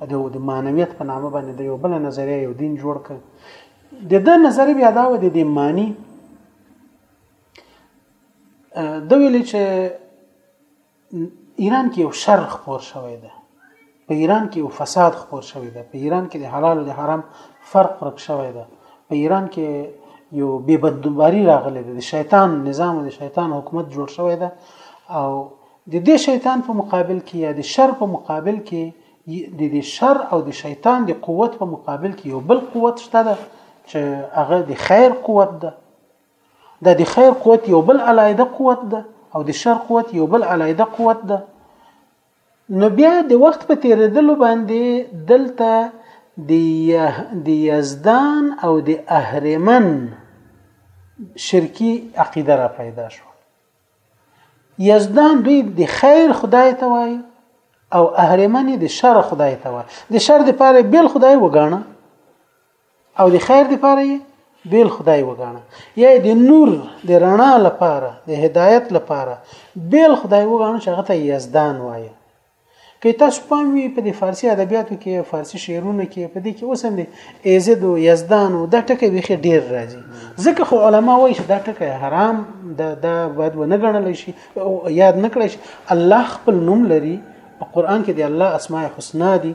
دا د معنویت په نامه باندې د یو بل نظریه یو دین جوړ کړ د د نظر بیا دا و د معنی د ویلي چې ایران کې یو شر خپور شوی دی په ایران کې یو فساد خپور شوی دی په ایران کې د حلال او د حرام فرق ورک شوی دی په ایران کې یو بې بندوباري راغلی دی د شیطان نظام او د شیطان حکومت جوړ شوی دی او د دې شیطان په مقابل کې یا د شر په مقابل کې د دې شر او د شیطان د قوت په مقابل کې یو بل قوت شته ده چې هغه د خیر قوت ده دا د خیر قوت یو بل علایده قوت ده او د شر قوت یو بل علایده قوت ده نو بیا د وخت په تیریدلو باندې دلته د د یزدان او د اهرمن شرکی عقیده را پیدا شو یزدان دوی د خیر خدای ته وای او اهرمن د شر خدای ته وای د شر د پاره بل خدای وګاڼه او د خیر لپاره یې بیل خدای وګاڼه یا د نور د رڼا لپاره د هدایت لپاره بیل خدای وګاڼه چې هغه ته یزدان وایي که تاسو پام وي په د فارسی ادبیاتو کې فارسی شعرونو کې په دې کې اوس هم د ایزد او یزدان او دا ټکی به ډیر راځي ځکه خو علما وایي چې دا ټکی حرام دا دا باید ونه ګڼل شي او یاد نکړي شي الله خپل نوم لري په قران کې د الله اسماء الحسنا دي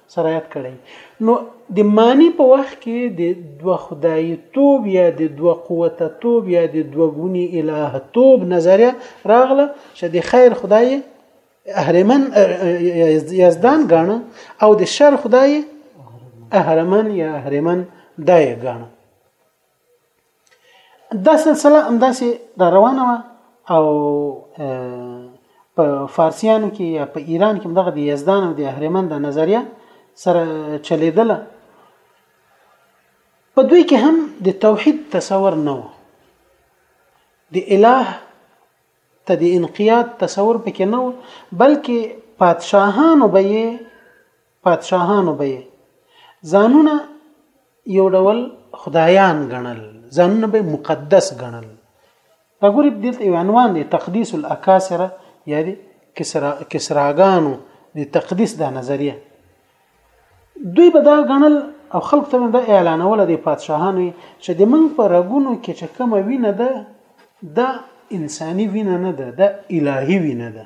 سرایت کړی نو د معنی په وخت کې د دوه خدای توب یا د دوه قوت توب یا د دوه ګونی الہ توب نظریه راغله چې د خیر خدای اهرمن یزدان غاڼه او د شر خدای اهرمن یا اهرمن دای غاڼه دا سلسله همداسې را روانه وه او په فارسیانو کې یا په ایران کې دغه د یزدان او د اهریمن د نظریه سره چلیدله په دوی کې هم د توحید تصور نه و د اله ته د انقیاد تصور پکې نه و بلکې پادشاهانو به یې پادشاهانو به یې ځانونه یو ډول خدایان ګڼل ځانونه به مقدس ګڼل دا ګوري دلته یو عنوان دی تقدیس الاکاسره یعنی کسرا کسراګانو د تقدیس دا نظریه دوی به دا غنل او خلق ته دا اعلانول د پادشاهانو چې د منګ په رګونو کې چې کومه وینه ده دا انساني وینه نه ده دا الهي وینه ده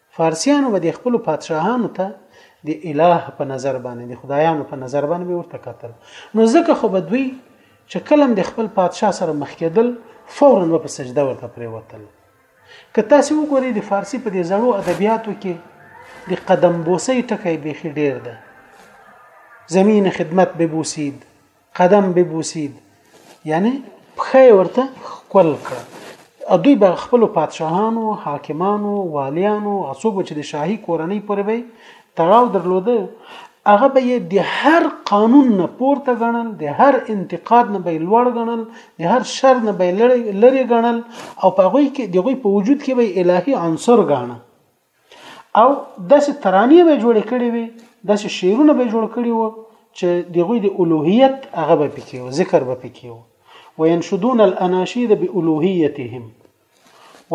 فارسیانو به د خپلو پادشاهانو ته د اله په نظر باندې د خدایانو په نظر باندې به ورته کتل نو ځکه خو به دوی چې کلم د خپل پادشاه سره مخ کېدل فورا به په سجده ورته پریوتل که تاسو وګورئ د فارسی په دې زړو ادبیاتو کې د قدم بوسي ټکی بیخي ډیر ده زمین خدمت به بوسید قدم ببوسید یعنی پخه ورته خپل کړ دوی به خپل پادشاهانو حاکمانو والیانو او څوک چې د شاهي کورنۍ پورې به تړاو درلوده هغه به یې د هر قانون نه پورته ګڼل د هر انتقاد نه به لوړ ګڼل د هر شر نه به لری ګڼل او په هغه کې دغه په وجود کې به الهي عنصر ګاڼه او داسې ترانې به جوړې کړې وي داسې شعرونه به جوړ کړي وو چې دغوی د الوهیت هغه به پکې و ذکر به پکې و وينشدون الاناشيد بالوهيتهم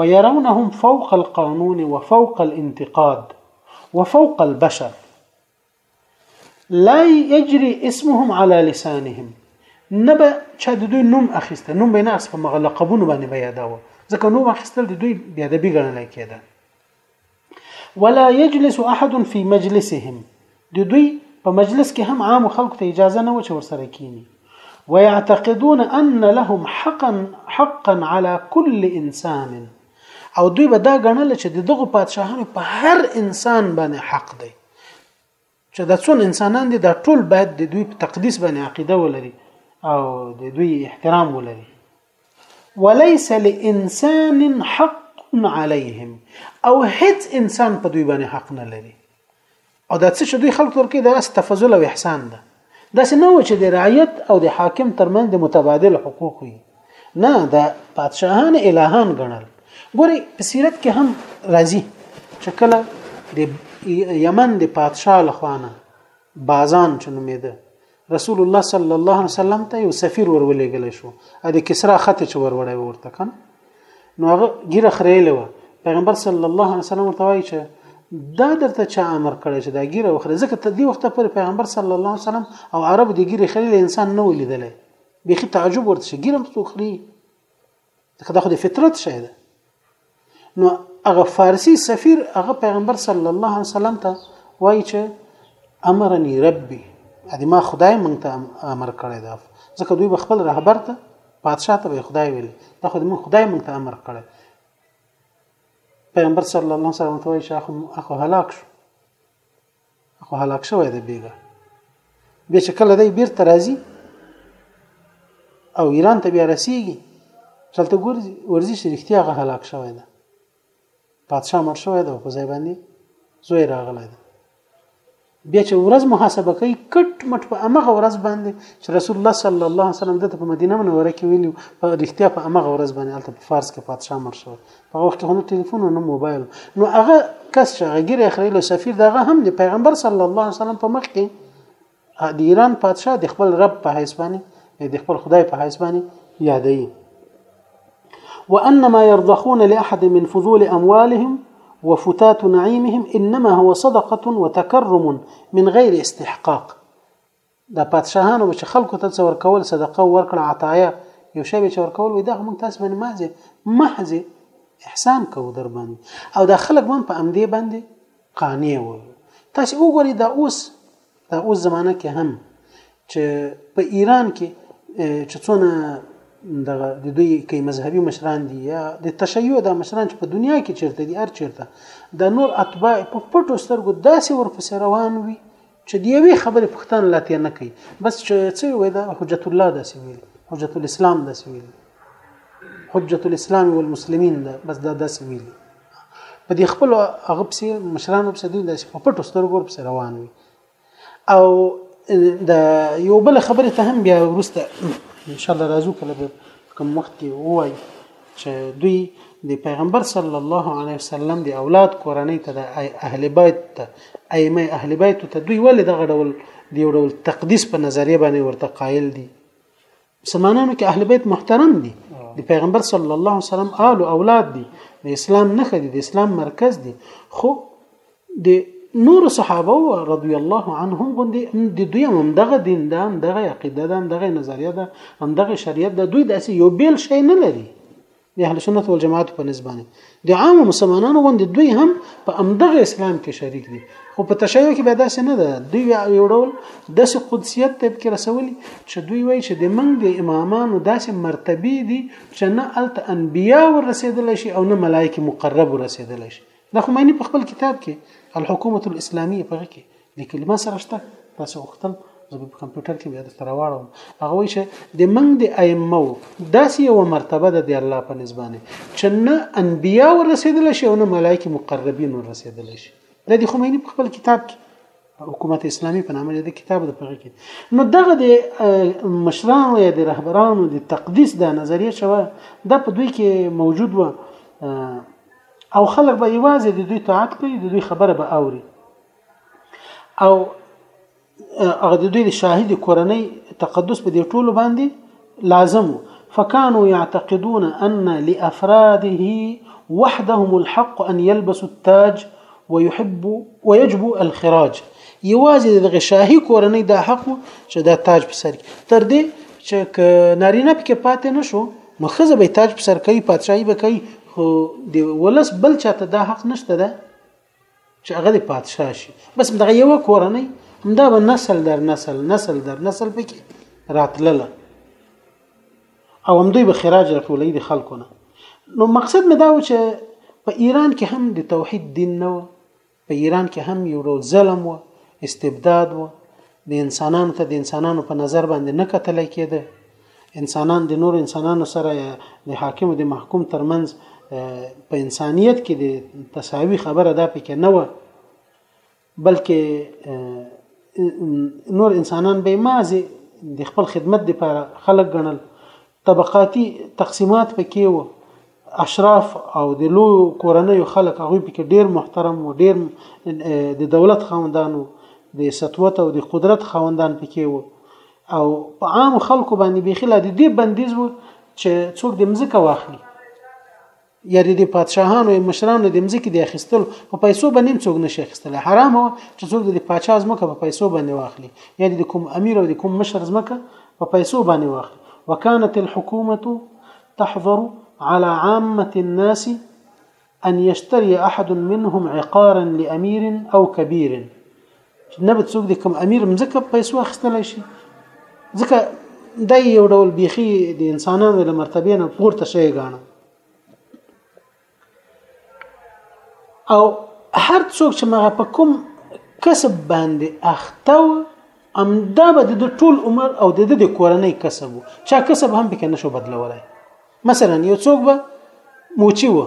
ويرونهم فوق القانون وفوق الانتقاد وفوق البشر لا يجري اسمهم على لسانهم نه به چا د دوی نوم اخیسته نوم به نه اخیست په مغه لقبونو باندې به یاداوه ځکه نوم اخیستل د دوی بیا د بی ګڼل کېده ولا يجلس احد في مجلسهم د دوی په مجلس کې هم عام خلکو ته اجازه نه و چې ورسره کینی ويعتقدون ان لهم حقا حقا على كل انسان او دوی به دا ګڼل چې دغه پادشاهانو په هر انسان باندې حق دی چې دا څون انسانان دي دا ټول باید د دوی په تقدیس باندې عقیده ولري او د دوی احترام ولري وليس لانسان حق عليهم او هیڅ انسان په دوی باندې حق نه لري او دا څه چې دوی خلق ترکي دا استفزل او احسان ده داسې نه و چې د رعیت او د حاکم ترمنځ د متبادل حقوق وي نه د پادشاهان الهان ګڼل ګوري په سیرت کې هم راځي چې کله د یمن د پادشاه لخوانه بازان چې نومېده رسول الله صلی الله علیه وسلم ته یو سفیر ورولېږل شو د کسرا خط چې ورولې ورته کم نو هغه ګیره خریلې و پیغمبر صلی الله علیه وسلم ورته وایي چې دا درته چا امر کړی چې دا ګیره وخره ځکه ته دې وخت پر پیغمبر صلی الله علیه وسلم او عرب دې ګیره خریلې انسان نه ولیدلې بيخي تعجب ورته شي ګیره مخ خوري ځکه دا خو د فطرت شی ده نو هغه فارسی سفیر هغه پیغمبر صلی الله علیه وسلم ته وایي چې امرني ربي ادي ما خدای مونږ ته امر کړی دا ځکه دوی خپل رهبر ته پادشاه ته به یې خدای ویل دا خو زموږ خدای موږ ته امر کړی پیغمبر صلی الله علیه وسلم ته وایي چې اخو اخو هلاک شو اخو هلاک شوی دی بیګا بیا چې کله دی بیرته راځي او ایران ته بیا رسیږي چلته ګورځي ورزي چې رښتیا هغه هلاک شوی دی پادشاه مړ شوی دی او په ځای باندې زوی راغلی دی بیا چې ورځ محاسبه کوي کټ مټ په امغه ورځ باندې چې رسول الله صلی الله علیه وسلم دته په مدینه منوره کې ویلو په رښتیا په امغه ورځ باندې الته په فارس کې پادشاه مر شو په وخت کې هنو ټلیفون او موبایل نو هغه کس چې هغه ګیره خریلو سفیر دغه هم دی پیغمبر صلی الله علیه وسلم په مخ کې د ایران پادشاه د خپل رب په حیث باندې د خپل خدای په حیث باندې یادوي وانما يرضخون لاحد من فضول اموالهم وفتات نعيمهم انما هو صدقه وتكرم من غير استحقاق دا پادشاهانو به چې خلکو ته څور کول صدقه ورکړه عطایا یو شی به څور کول وي دا موږ تاسو باندې مازه محض احسان کوو در باندې او دا خلک هم په امدې باندې قانع و تاسو وګورئ دا اوس دا اوس زمانه کې هم چې په ایران کې چې څونه دغه د دوی کې مذهبي مشران دي یا د تشیع د مشران چې په دنیا کې چیرته دي هر چیرته د نور اتباع په پټو سترګو داسې ورپسې روان وي چه د یوې خبرې پوښتنه لا ترې نه کوي بس چه څه وي دا حجت الله داسې ویلي حجت الاسلام داسې ویلي حجت الاسلام والمسلمین دا بس دا داسې ویلي په دې خپل هغه پسې مشرانو پسې دوی داسې په پټو سترګو پسې روان وي او د یو بل خبرې ته هم بیا ورسته ان شاء الله راځو کله به کوم وخت کې وایي چې دوی د پیغمبر صلی الله علیه وسلم د اولاد کورنۍ ته د اهل بیت ته ائمه اهل بیت ته دوی ولې دغه ډول د یو ډول تقدیس په نظریه باندې ورته قائل دي مسلمانانو کې اهل بیت محترم دي د پیغمبر صلی الله علیه وسلم آل او اولاد دي د اسلام نخ دي د اسلام مرکز دي خو د نورو صحابه و رضی الله عنهم غوندې د دوی هم دغه دین ده هم دغه عقیده ده هم دغه نظریه ده هم دغه شریعت ده دوی داسې یو بیل شی نه لري د اهل سنت والجماعت په نسبانه د عام مسلمانانو غوندې دوی هم په امدغه اسلام کې شریک دي خو په تشیع کې به داسې نه ده دوی یو ډول داسې قدسیت ته کې رسولي چې دوی وایي چې د منګ د امامانو داسې مرتبه دي چې نه الته انبیا ورسېدل شي او نه ملایکه مقرب ورسېدل شي د خمیني په خپل کتاب کې الحکومت الاسلامي په کې لیکلي ما سره شته تاسو وختل زه په کمپیوټر کې بیا درته راوړم هغه وایي چې د منګ د ائمه وو داسې یو مرتبه ده د الله په نسبانه چې نه انبیا ورسېدل شي او نه ملایکه مقربین ورسېدل شي د خمینی په خپل کتاب کې حکومت اسلامي په نامه د کتاب د پغې کې نو دغه د مشرانو یا د رهبرانو د تقدیس د نظریه شوه د په دوی کې موجود و او خلک به یوازې د دوی طاعت کوي د دوی خبره به اوري او هغه د دوی د شاهد کورنۍ تقدس په دې ټولو باندې لازم و، فکانو یعتقدون ان لافراده وحدهم الحق ان یلبسو التاج ويحب ويجب الخراج یوازې دغه شاهي کورنۍ دا حق چې دا تاج په سر کې تر دې چې نارینه پکې پاتې نشو نو خزه به تاج په سر کوي پادشاهي به کوي خو د ولس بل چاته دا حق نشته ده چې هغه د پادشاه شي بس دغه یو کورنۍ همدا به نسل در نسل نسل در نسل پکې راتلله او هم دوی به خراج راټولې د خلکو نه نو مقصد مې دا و چې په ایران کې هم د توحید دین نه و په ایران کې هم یو ډول ظلم و استبداد و د انسانانو ته د انسانانو په نظر باندې نه کتل کېده انسانان د نورو انسانانو سره یا د حاکم او د محکوم ترمنځ په انسانیت کې د تساوي خبره دا پکې نه و بلکې نور انسانان به مازه د خپل خدمت لپاره خلک ګڼل طبقاتي تقسیمات پکې و اشراف او د لویو کورنیو خلک هغوی پکې ډیر محترم و ډیر د دولت خاوندانو د سطوت او د قدرت خاوندان پکې وو او په عام خلکو باندې بیخي لا د دې بندیز وو چې څوک د مزکه واخلي یا د پادشاهانو یا مشرانو د مزکه د اخیستل په پیسو باندې څوک نشي اخیستل حرام و چې څوک د پادشاه زمکه په پیسو باندې واخلي یا د کوم امیر او د کوم مشر زمکه په پیسو باندې واخلي وکانت الحکومه تحظر على عامة الناس ان يشتري احد منهم عقارا لامير او کبير چې نه به څوک د کوم امیر مځکه په پیسو اخیستلی شي ځکه دا یو ډول بیخي د انسانانو له مرتبې نه پورته شوی ګاڼه او هر څوک چې مغه په کوم کسب باندې اخته و ام دا به د ټول عمر او د د کورنۍ کسب و چا کسب هم پکې نشو بدلولای مثلا یو څوک به موچی و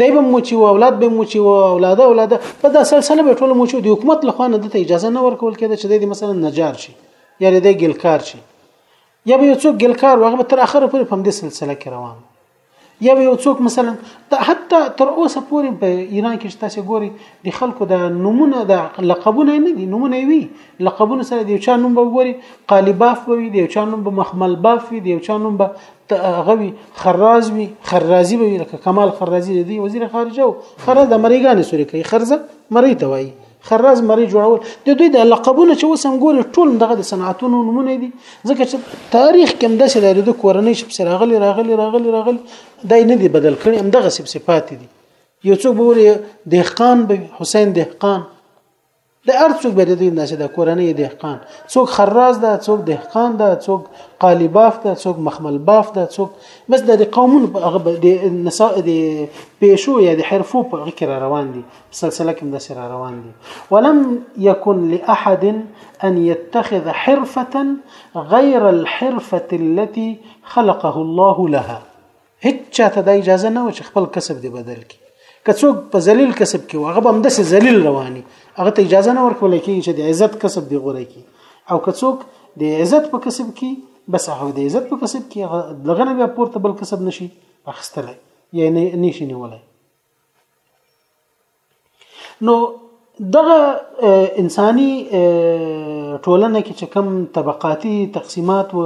دی به موچی و اولاد به موچی و اولاد اولاد په دا سلسله به ټول موچی د حکومت لخوا نه د اجازه نه ورکول کېده چې د مثلا نجار شي یا د ګلکار شي یا به یو څوک ګلکار وغه تر اخره پورې په دې سلسله کې روان یا یو څوک مثلا حتی تر اوسه پورې په ایران کې تاسو ګوري د خلکو د نمونه د لقبونه نه دي نمونه وي لقبونه سره د یو چا نوم به ګوري قالباف به وي د یو چا نوم به مخمل باف وي د یو چا نوم به غوي خراز وي خرازي به وي لکه کمال خرازي دی وزیر خارجه خرز د مریګان سوري کوي خرزه مری ته وایي خراز مری جوړول د دوی د لقبونه چې وسم ګوري ټول دغه د صنعتونو نمونه دي ځکه چې تاریخ کې هم داسې لري د کورنۍ چې په راغلي راغلي راغلي راغلي دای نه دی بدل کړي هم دغه سب صفات دي یو څوک بوري دهقان به حسین دهقان د ارڅوک به د دوی نه چې د کورنۍ دهقان څوک خراز ده څوک دهقان ده څوک قالباف ده څوک مخمل باف ده څوک بس د قومونو په هغه د نساء د پیشو یا د حرفو په هغه کې روان دي سلسله کې د سر روان دي ولم يكن لاحد ان يتخذ حرفه غير الحرفه التي خلقه الله لها هیڅ چاته د اجازه نه و چې خپل کسب دی بدل کی که څوک په ذلیل کسب کې واغه به همداسې ذلیل رواني هغه ته اجازه نه ورکول کېږي چې د عزت کسب دی غوړه کی او که څوک د عزت په کسب کې بس هغه د عزت په کسب کې دغه نه بیا پورته بل کسب نشي اخستلای یا نه نشي نیولای نو دغه انساني ټولنه کې چې کم طبقاتي تقسیمات و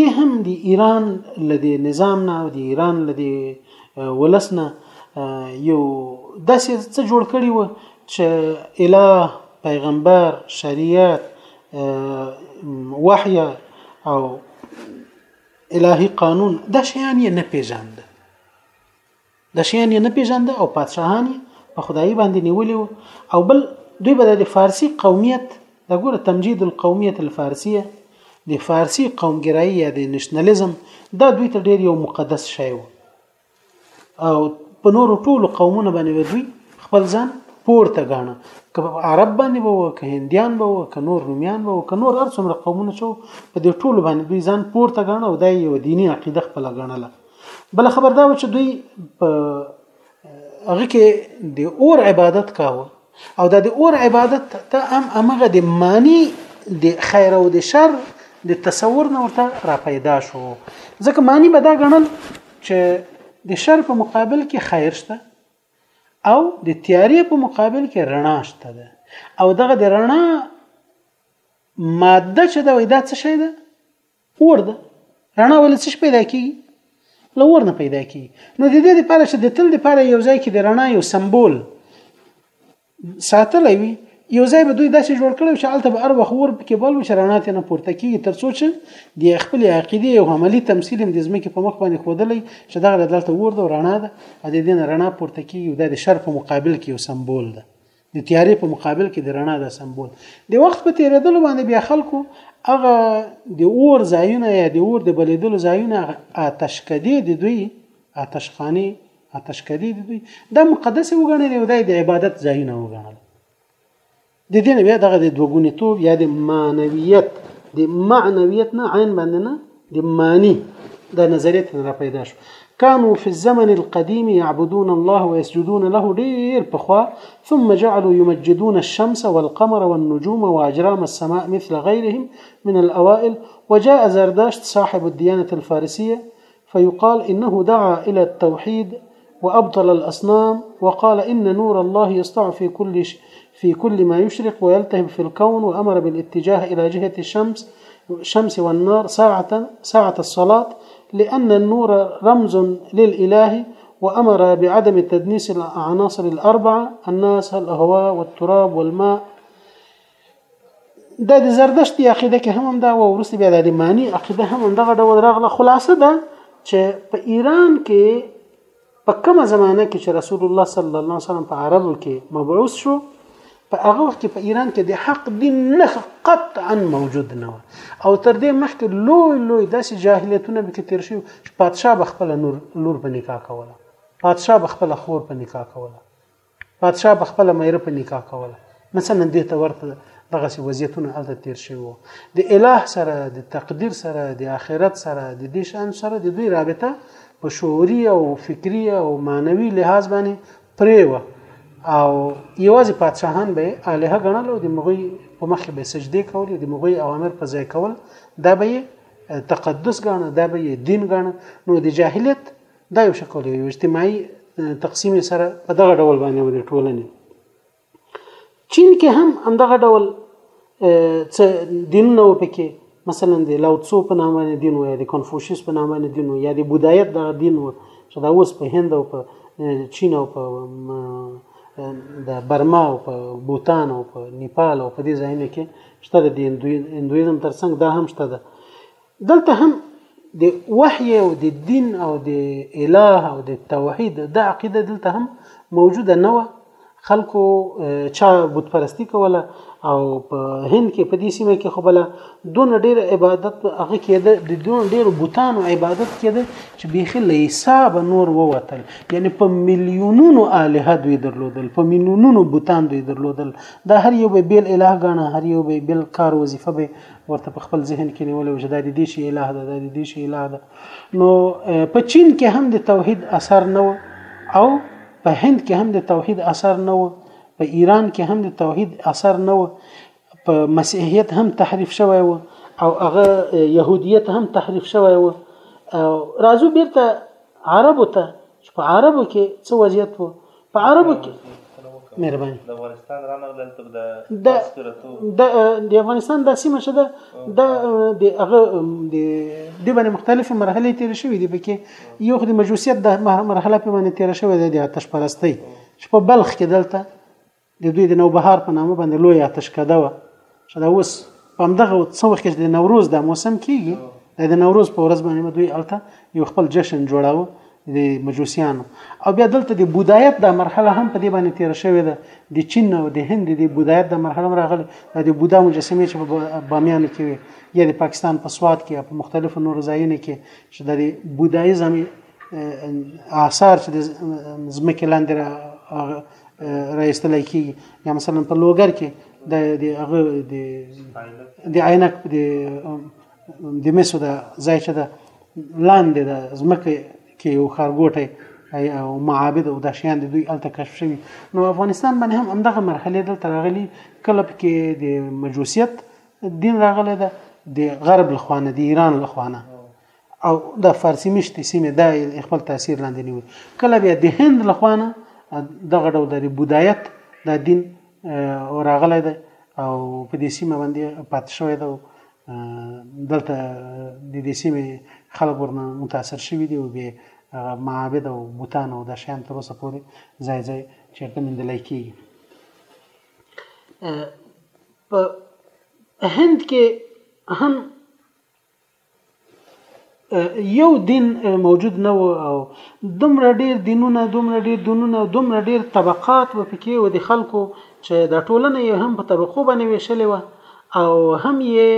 دي هم د ایران لدی نظام نه او د ایران لدی ولس نه یو داسې څه جوړ کړي و چې اله پیغمبر شریعت وحی او الهي قانون دا شیان یې نه پیژاند د شیان یې نه پیژنده او پادشاهان یې په خدایي باندې نیولي وو او بل دوی به د فارسی قومیت د ګوره تمجید القومیت الفارسیه د فارسی قومګرایي یا د نشنلیزم دا دوی ته ډیر یو مقدس شی وو او په نورو ټولو قومونو باندې دوی خپل ځان پورته غاڼه که عرب باندې به وو که هندیان به وو که نور رومیان به وو که نور هر څومره قومونه شو په دې ټولو باندې دوی ځان پورته غاڼه او دا یو دینی عقیده خپل غاڼله بل خبر دا و چې دوی په هغه کې د اور عبادت کاوه او دا د اور عبادت ته هم امغه د معنی د خیر او د شر د تصور نه ورته را پیدا شو ځکه معنی به دا غنل چې د شر په مقابل کې خیر شته او د تیارې په مقابل کې رڼا شته ده او دغه د رڼا ماده چې دا وای دا څه شی ده اور ده رڼا ولې څه پیدا کیږي له اور نه پیدا کیږي نو د دې لپاره چې د تل لپاره یو ځای کې د رڼا یو سمبول ساتلی وي یو ځای به دوی داسې جوړ کړو چې الته به هر وخت ور پکې بل چې رڼا ته نه پورته کیږي ترڅو چې د خپل عقیده او عملی تمثيل هم د ځمکې په مخ باندې خودلې چې دغه دلته ور ده رڼا ده د دې رڼا پورته کیږي او د شر په مقابل کې یو سمبول ده د تیارې په مقابل کې د رڼا د سمبول د وخت په تیریدلو باندې بیا خلکو هغه د اور ځایونه یا د اور د بلیدلو ځایونه هغه آتش کدی د دوی آتش خانه آتش کدی د دوی د مقدس وګڼل او د عبادت ځایونه وګڼل د دې بیا دغه د دوګونی توب یا د معنویت د معنویت نه عین باندې نه دي ماني نه د را پیدا شو كانوا في الزمن القديم يعبدون الله ويسجدون له دير بخوا ثم جعلوا يمجدون الشمس والقمر والنجوم وأجرام السماء مثل غيرهم من الأوائل وجاء زرداشت صاحب الديانة الفارسية فيقال إنه دعا إلى التوحيد وأبطل الأصنام وقال إن نور الله يسطع في كل شيء في كل ما يشرق ويلتهب في الكون وأمر بالاتجاه إلى جهة الشمس الشمس والنار ساعة, ساعة الصلاة لأن النور رمز للإله وأمر بعدم تدنيس العناصر الأربعة الناس الهواء والتراب والماء د زردشت عقیده کې هم دا و ورسته بیا د معنی عقیده هم دغه ډول راغله خلاصه ده چې په ایران کې په کومه زمانه کې چې رسول الله صلی الله علیه وسلم په عربو کې مبعوث شو په هغه وخت کې په ایران کې د حق دین نه قطعا موجود نه و او تر دې مخکې لوی لوی داسې جاهلیتونه به کې تیر شو چې پادشاه به خپل نور لور په نکاح کوله پادشاه به خپل خور په نکاح کوله پادشاه به خپله میره په نکاح کوله مثلا دې ته ورته دغسې وضعیتونه هلته تیر شوي وو د اله سره د تقدیر سره د آخرت سره د دې شان سره د دوی رابطه په شعوري او فکري او معنوي لحاظ باندې پرې وه او یوازې پادشاهان به الهه ګڼل او د مغوی په مخ به سجدي کول د مغوی اوامر په ځای کول دا به تقدس ګڼه دا به دین ګڼه نو د جاهلیت دا یو شکل یو اجتماعي تقسیم سره په دغه ډول باندې ولې ټولنې چین کې هم همدغه ډول څه دینونه و پکې مثلا د لاوتسو په نامه باندې دین و یا د کنفوشیس په نامه باندې دین و یا د بودایت دغه دین و چې دا اوس په هند او په چین او په د برما او په بوتان او په نیپال او په دې ځایونو کې شته د هندویزم ترڅنګ دا هم شته ده دلته هم د وحی او د دین او د اله او د توحید د عقیده دلته هم موجوده نه و خلکو چا بت پرستی کوله او په هند کې په دې سیمه کې خو بل دون ډیر عبادت هغه کېده د دون ډیر بوتانو عبادت کېده چې بیخي له حساب نور ووتل یعنی په میلیونونو الها دوی درلودل په میلیونونو بوتان دوی درلودل دا هر یو به بیل اله غاڼه هر یو به بیل کار وظیفه به ورته په خپل ذهن کې نیولې و چې دا د دې شي اله ده دا د دې شي اله ده نو په چین کې هم د توحید اثر نه و او په هند کې هم د توحید اثر نه و په ایران کې هم د توحید اثر نه و په مسیحیت هم تحریف شوی و او هغه يهودیت هم تحریف شوی و راځو بیرته عربو ته چې په عربو کې څه وضعیت وو په عربو کې مهرباني د افغانستان رانغلل تر د د د افغانستان د سیمه شه ده د د هغه د د باندې مختلفه مرحله تیر شوې دي پکې یو خو د مجوسیت د مرحله په باندې تیر شوې ده د آتش پرستی چې په بلخ کې دلته د دوی د نوبهار په نامه باندې لوی آتش کده وه چې دا اوس په همدغه څه وخت کې د نوروز د موسم کېږي د نوروز په ورځ باندې دوی هلته یو خپل جشن جوړاوه د مجوسیانو او بیا دلته د بودایت د مرحله هم په دې باندې تیر شوې ده د چین او د هند د بودایت د مرحله راغله د بودا مجسمه چې په بامیان کې وي یا د پاکستان په سواد کې په مختلفو نورو ځایونو کې چې د بودایزم آثار چې د زمکه لاندې رايستلای کیږي یا مثلا په لوګر کې د د هغه د د عینک د د مسو د ځای چې د لاندې د زمکه کې یو خارګوټي او معابد او داشیان د دوی الته کشف شوی نو افغانستان باندې هم همدغه مرحله دلته راغلي کله کې د مجوسیت دین راغلی ده د غرب لخوانه د ایران لخوانه او د فارسی مشتي سیمه د خپل تاثیر لاندې نیوي کله بیا د هند لخوانه دغه ډول د بودایت د دین راغلی دی او په دې سیمه باندې پاتې شوی دی دلته د دې سیمې خلک ورنه متاثر شوي دي او به هغه معابد او بوتان او د شیان تر اوسه پورې ځای ځای چیرته مندلای کیږي په هند کې هم یو دین موجود نه و او دومره ډیر دینونه دومره ډیر دینونه او دومره ډیر طبقات به پکې و د خلکو چې دا ټولنه یې هم په طبقو باندې ویشلې و او هم یې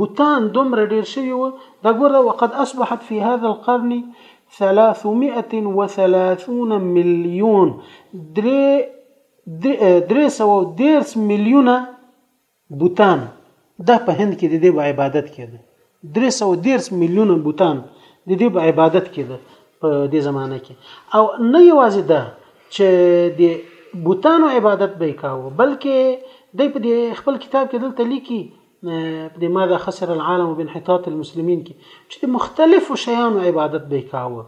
بوتان دومره ډیر شوي و دا ګوره وقد اصبحت فی هذا القرن 330 ملیون درې درې سوه او دېرش میلیونه بوتان دا په هند کې د دې په عبادت کېده 313 میلیونه بوتان د دې په عبادت کېده په دې زمانه کې او نه یوازې دا چې د بوتانو عبادت به کاوه بلکې د په دې خپل کتاب کې دلته لیکي د ماذا خسر العالم بانحطاط المسلمین کې چې د مختلفو شیانو عبادت به کاوه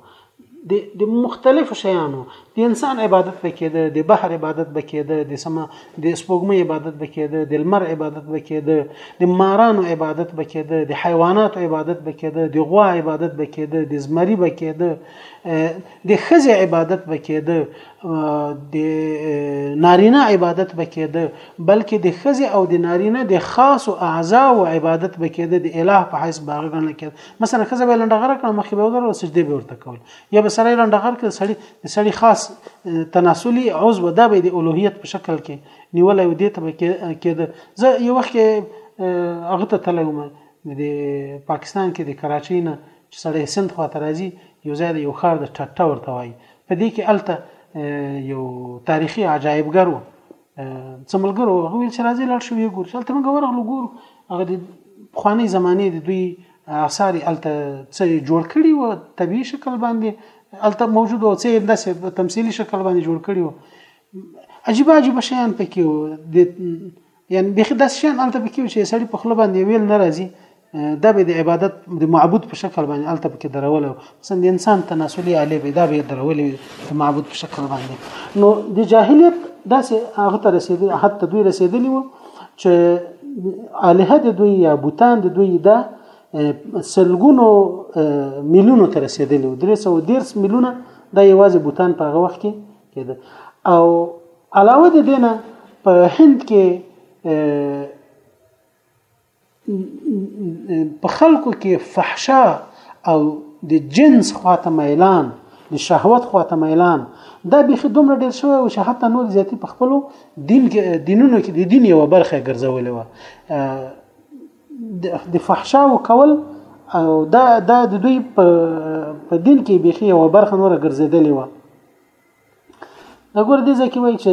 د د مختلفو شیانو د انسان عبادت به کېده د بحر عبادت به کېده د سما د سپوږمۍ عبادت به کېده د لمر عبادت به کېده د مارانو عبادت به کېده د حیواناتو عبادت به کېده د غوا عبادت به کېده د زمری به کېده د ښځې عبادت به کېده د نارینه عبادت به کېده بلکې د ښځې او د نارینه د خاصو اعضاو عبادت به کېده د اله په حیث به هغه ګڼل کېده مثلا خزه به لنډغره کړه مخې به ودرول سجده به ورته کول یا به سړی لنډغر کړ سړی د سړی خاص تناسلی عضو دا به د اولوهیت په شکل کې نیولای و دې ته به کېده زه یو وخت هغه ته تللی وم د پاکستان کې د کراچۍ نه چې سړی سند خواته راځي یو ځای د یو ښار د ټټه ورته وایي په دې کې الته یو تاریخي عجایبګر و څه ملګرو هغه ویل چې راځي لاړ شو یو ګور چې تل موږ ورغلو ګور هغه د خواني زمانه د دوی آثار الته څه جوړ کړي و طبي شکل باندې الته موجود او څه داسې په تمثيلي شکل باندې جوړ کړي و عجیب عجیب شیان پکې و د یعنی به داسې شیان الته پکې چې سړی په خله باندې ویل ناراضي دا به د عبادت د معبود په شکل باندې الته پکې درول مثلا د انسان تناسلی اله به دا به درول د معبود په شکل باندې نو د جاهلیت داسې هغه ته رسیدل حتی دوی رسیدلی وو چې الها د دوی یا بوتان د دوی دا سلګونو میلیونو ته رسیدلی وو 310 میلیونه دا یوازې بوتان په هغه وخت کې کېده او علاوه د دینه په هند کې په خلکو کې فحشا او د جنس خواته میلان د شهوت خواته میلان دا بيخي دومره ډیر شوی او چې حتی نور زیاتی په خپل دین کې دینونو کې د دین یو برخه ګرځولې و د فحشا وکول او دا دا د دوی په په دین کې بيخي یو برخه نور ګرځیدلې و دا ګور دې ځکه وای چې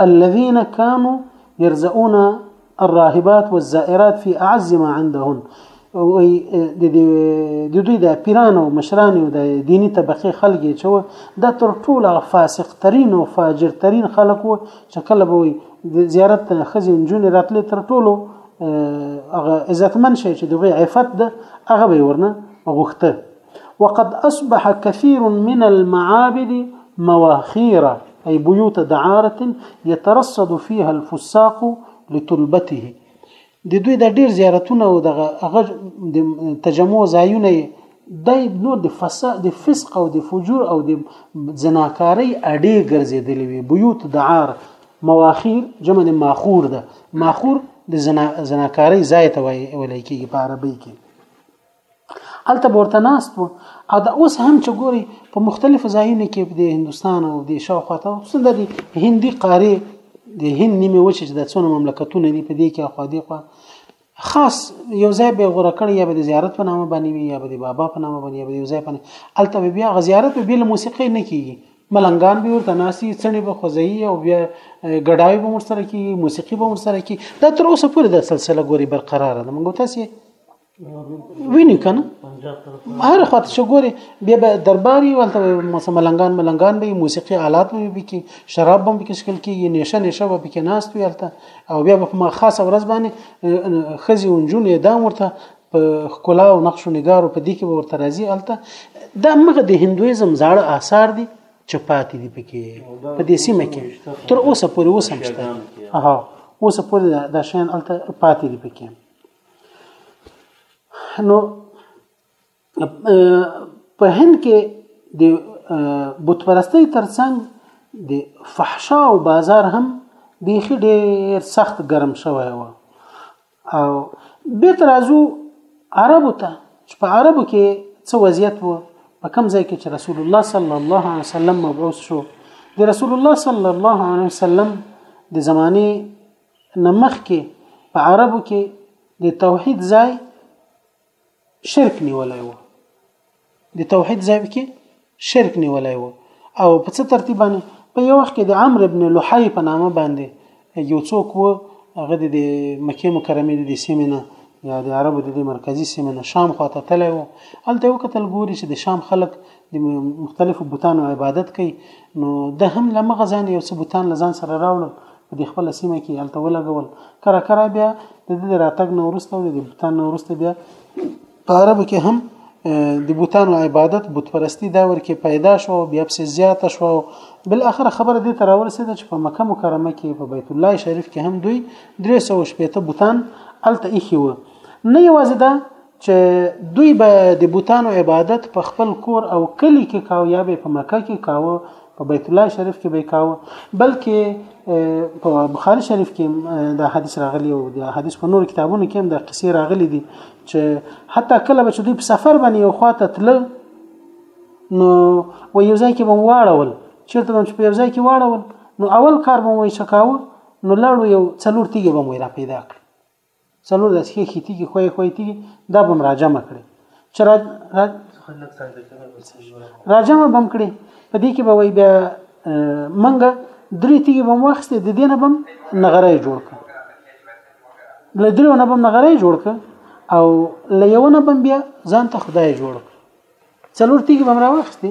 الذين كانوا يرزؤون الراهبات والزائرات في اعز ما عندهن د دوی د پیران او مشران او د دینی طبقه خلک چې و د تر ټولو فاسق ترين او فاجر ترين خلک و چې کله به د زیارت ته خزي جون راتلې تر ټولو هغه عزتمن شي چې دغه عفت ده هغه به ورنه غوښته وقد اصبح كثير من المعابد مواخير اي بيوت دعاره يترصد فيها الفساق لتلبته د دوی د ډیر زیارتونه او دغه هغه د تجمع ځایونه د نور د فساد د فسق او د فجور او د زناکاری اډې ګرځېدلې وي بيوت دعار مواخیر جمع د ماخور ده ماخور د زنا زناکاری ځای ته ویل کېږي په عربی کې هلته به ورته ناست وو او دا اوس هم چې ګوري په مختلفو ځایونو کې د هندستان او د شاوخوا ته خصوصا د هندي قاره د هند نیمه وچه چې د څونو مملکتونه دي په دې کې خو دې خو خاص یو ځای به غوړه کړی یا به د زیارت په نامه باندې وي یا به د بابا په نامه باندې یا به یو ځای باندې الته بیا غ زیارت به بل موسیقي نه کیږي ملنګان به ورته ناسي څنې به خوځي او بیا ګډای به ورسره کی موسیقي به ورسره کی دا تر اوسه پورې د سلسله ګوري برقرار ده موږ تاسو ویني کنه هر خوا ته شګوري بیا به درباري ولته مثلا ملنګان ملنګان به موسیقي آلات به بکی شراب به بکی شکل کی نشه نشه به بکی ناست وي ولته او بیا په ما خاصه ورځ باندې خزي ونجونه دا ورته په خکلا او نقش و نگارو په دې کې ورته راځي الته دا مغه د هندویزم زاړه آثار دي چې پاتې دي پکې په دې سیمه کې تر اوسه پورې اوس هم شته ها اوسه پورې دا شین الته پاتې دي پکې نو په هند کې د بت پرستی ترڅنګ د فحشا او بازار هم بیخي ډیر سخت ګرم شوی و او به تر ازو عربو ته چې په عربو کې څه وضعیت وو په کوم ځای کې چې رسول الله صلی الله علیه وسلم مبعوث شو د رسول الله صلی الله علیه وسلم د زمانه نه مخکې په عربو کې د توحید ځای شرک نیولای وو د توحید ځای کې شرک نیولای وو او په څه ترتیب باندې په یو وخت کې د عمرو ابن لوحی په نامه باندې یو څوک وو هغه د مکه مکرمه د سیمې نه یا د عربو د مرکزی سیمې نه شام خواته تللی وو هلته یو کتل ګوري چې د شام خلک د مختلفو بوتانو عبادت کوي نو د هم لمغه ځان یو څه بوتان لزان سره راوړل په دې خپله سیمه کې هلته ولګول کرا کرا بیا د دې راتګ نه ورسته او د بوتان نه ورسته بیا په عربو کې هم د بوتانو عبادت بت پرستی دا ورکه پیدا شو بیا په زیاته شو بل اخر خبره دې تر ورسید چې په مکه مکرمه کې په بیت الله شریف کې هم دوی 300 شپته بوتان الته ایخي و نه یوازې دا چې دوی به د بوتانو عبادت په خپل کور او کلی کې کاوه یا به په مکه کې کاوه په بیت الله شریف کې به کاوه بلکې په بخاری شریف کې دا حدیث راغلی او دا حدیث په نور کتابونو کې هم دا قصې راغلي دي چې حتی کله به چې دوی په سفر باندې یو خواته تلل نو و یو ځای کې به واړول چیرته به چې په یو ځای کې واړول نو اول کار به مو شکاوه نو لاړو یو څلور تیګه به مو را پیدا کړ څلور داسې ښې ښې تیږي خوې خوې تیږي دا به راجمع کړي چې را را راجمع بم کړي په دې کې به وای بیا منګه درې تیږي بم واخستې د دینه بم نغره جوړ کړ له درو نه بم نغره جوړ کړ او له یو نه بم بیا ځان ته خدای جوړ کړ څلور تیږي بم راوخستې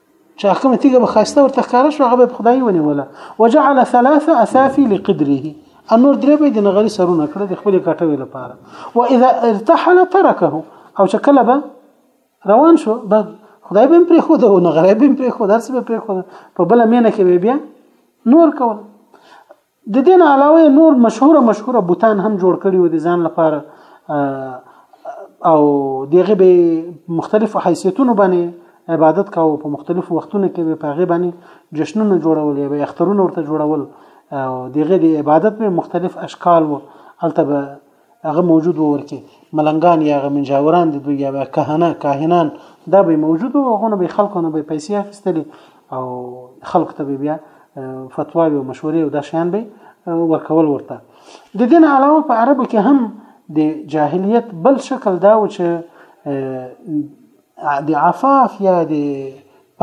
چې کومه تیګه به خاسته ورته ښکار شو هغه به خدای ونیوله وجعل ثلاث اسافي لقدره انور درې به د نغری سرونه کړ د خپل کټوي لپاره واذا ارتحل تركه او چې کله به روان شو به خدای به پرې خو ده نغری به پرې خو درس به پرې خو په بل مینه کې به بیا نور کول د دې نه علاوه یې نور مشهوره مشهوره بوتان هم جوړ کړي وو د ځان لپاره او د هغې به مختلفو حیثیتونو باندې عبادت کاوه په مختلفو وختونو کې به په هغې باندې جشنونه جوړول یا به اخترونه ورته جوړول او د هغې د عبادت به مختلف اشکال وو هلته به هغه موجود وو ورکه ملنګان یا هغه منجاوران دي دوی یا به کهنه کاهنان دا به موجود وو هغه به خلکو نه به پیسې اخیستلې او خلکو ته به بیا فتواوی او مشورې او دا شیان به ورکول ورته د دین علاوه په عربو کې هم د جاهلیت بل شکل دا و چې د عفاف یا د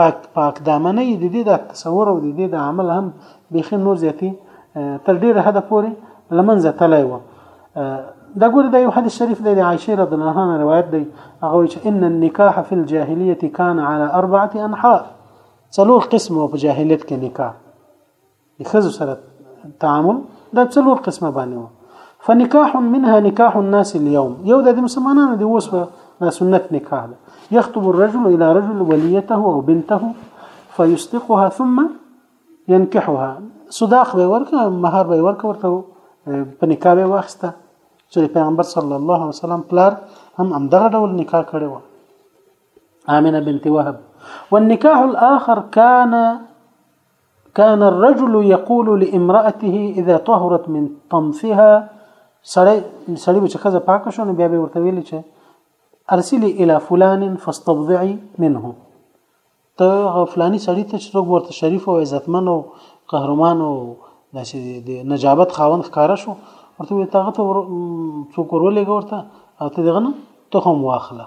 پاک پاک دامنۍ د دې د تصور او د دې د عمل هم بیخي نور زیاتې تر ډېره حده پورې لمنځه تللی و دا ګوره دا یو حدیث شریف دی د عائشه رضی الله عنها روایت دی هغه چې ان النکاح فی الجاهلیه کان علی اربعه انحاء څلور قسمه په جاهلیت کې نکاح د خزو سره تعامل دا څلور قسمه باندې و فنکاح منها نکاح الناس اليوم یو د مسلمانانو دی اوس دا سنت نکاح ده يخطب الرجل الى رجل وليته او بنته فيصدقها ثم ينكحها صداق به ورکه مہر به ورکه ورته په نکاح به واخسته چې پیغمبر صلی الله علیه وسلم پلار هم همدغه ډول نکاح کړی و آمنه بنت وهب والنکاح الاخر كان کان الرجل یقول لامراته اذا طهرت من طمثها سړی سړی به چې خزه پاک شو نو بیا به ورته ویل چې ارسلی الى فلان فاستبضعي منه ته غفلانی سړی ته چې څوک ورته شریف او عزتمن او قهرمان او داسې د نجابت خاوند ښکارا شو ورته وی تاغه ته څوک ورولېګ ورته او ته دغه نه تخم واخله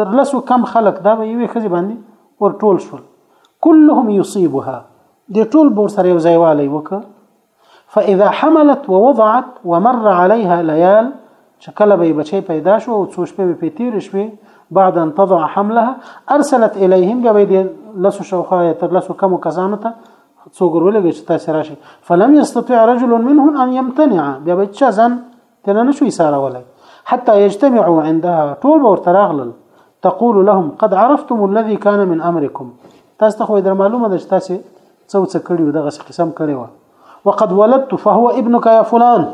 تر لسو کم خلک دا به یوې ښځې باندې ور ټول شول كلهم يصيبها دې ټول بور سره یو ځایوالی وکړ فاذا حملت ووضعت ومر عليها ليال چې کله به بچي پیدا شو او څو شپې په تیر شوې بعد ان تضع حملها ارسلت اليهم غوي دې لسو شوخه تر لسو کم کسانو ته څوګر ولګي چې تاسو راشي فلم يستطيع رجل منهم ان يمتنع بیا به چا ځان کنه نشو ایسارولای حتى يجتمعوا عندها ټول به ورته راغلل تقول لهم قد عرفتم الذي كان من امركم تاسو ته خو در معلومه ده چې تاسو څو څه کړی او دغه قسم کړی و وقد ولدت فهو ابنك يا فلان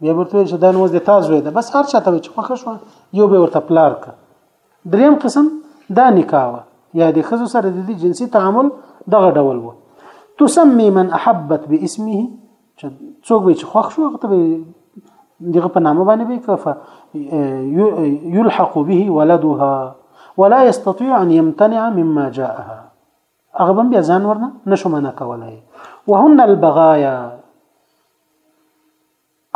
بیا ورته چې دا نوز د تاسو وي ده بس هر چاته چې خوښ شو یو به ورته پلار ک دریم قسم دا نکاوه یا د خزو سره د جنسي تعامل دغه ډول وو تسمي من احبت باسمه چې څوک به چې خوښ شو هغه ته به دغه په نامه باندې به کف يلحق به ولدها ولا يستطيع ان يمتنع مما جاءها هغه به بیا ځان ورنه نشو منع کولای وهن البغايا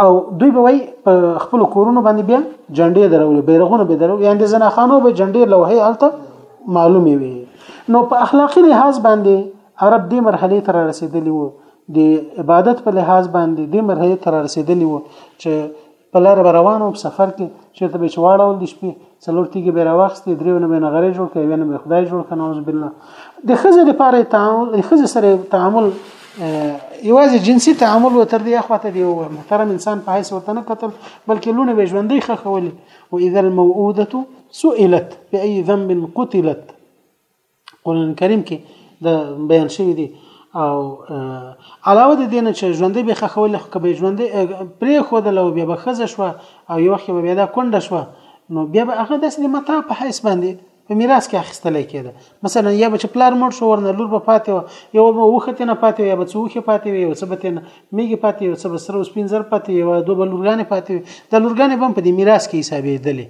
او دوی به وای په خپل کورونو باندې بیا جنډې درول بیرغونه به درول یعنی زناخانو به جنډې لوهې الته معلومې وي نو په اخلاقی لحاظ باندې عرب دې مرحلې ته رارسېدلي وو د عبادت په لحاظ باندې دې مرحلې ته رارسېدلي وو چې په لار به روان وو په سفر کې چېرته به یې چې واړول د شپې څلور تیږې به یې راواخیستې درېیو نه به یې نغرې جوړ کړې یوې نه به یې خدای جوړ کړه نعوذ بالله د ښځې لپاره یې تعامل د ښځې سره یې تعامل یوازې جنسي تعامل و تر دې اخواته دی یو محترم انسان په حیث ورته نه کتل بلکې لونه به ژوندۍ ښخولې واذا الموءوده سئلت باي ذنب قتلت قرآن کریم کې د بیان شوی دی او علاوه د دینه چې ژوندې به خخول خو کبه ژوندې پرې خو د لو بیا به خزه شو او یو خو بیا دا کونډه شو نو بیا به هغه داسې متا په حیث باندې په میراث کې اخیستل کېده مثلا یا به چې پلار مړ شو ورنه لور به پاتې و یو به وخت نه پاتې یا به څوخه پاتې وي یو څه به تنه میګي پاتې یو څه به سره وسپین زر پاتې یو دوه لورګانې پاتې د لورګانې بم په دې میراث کې حسابې دلې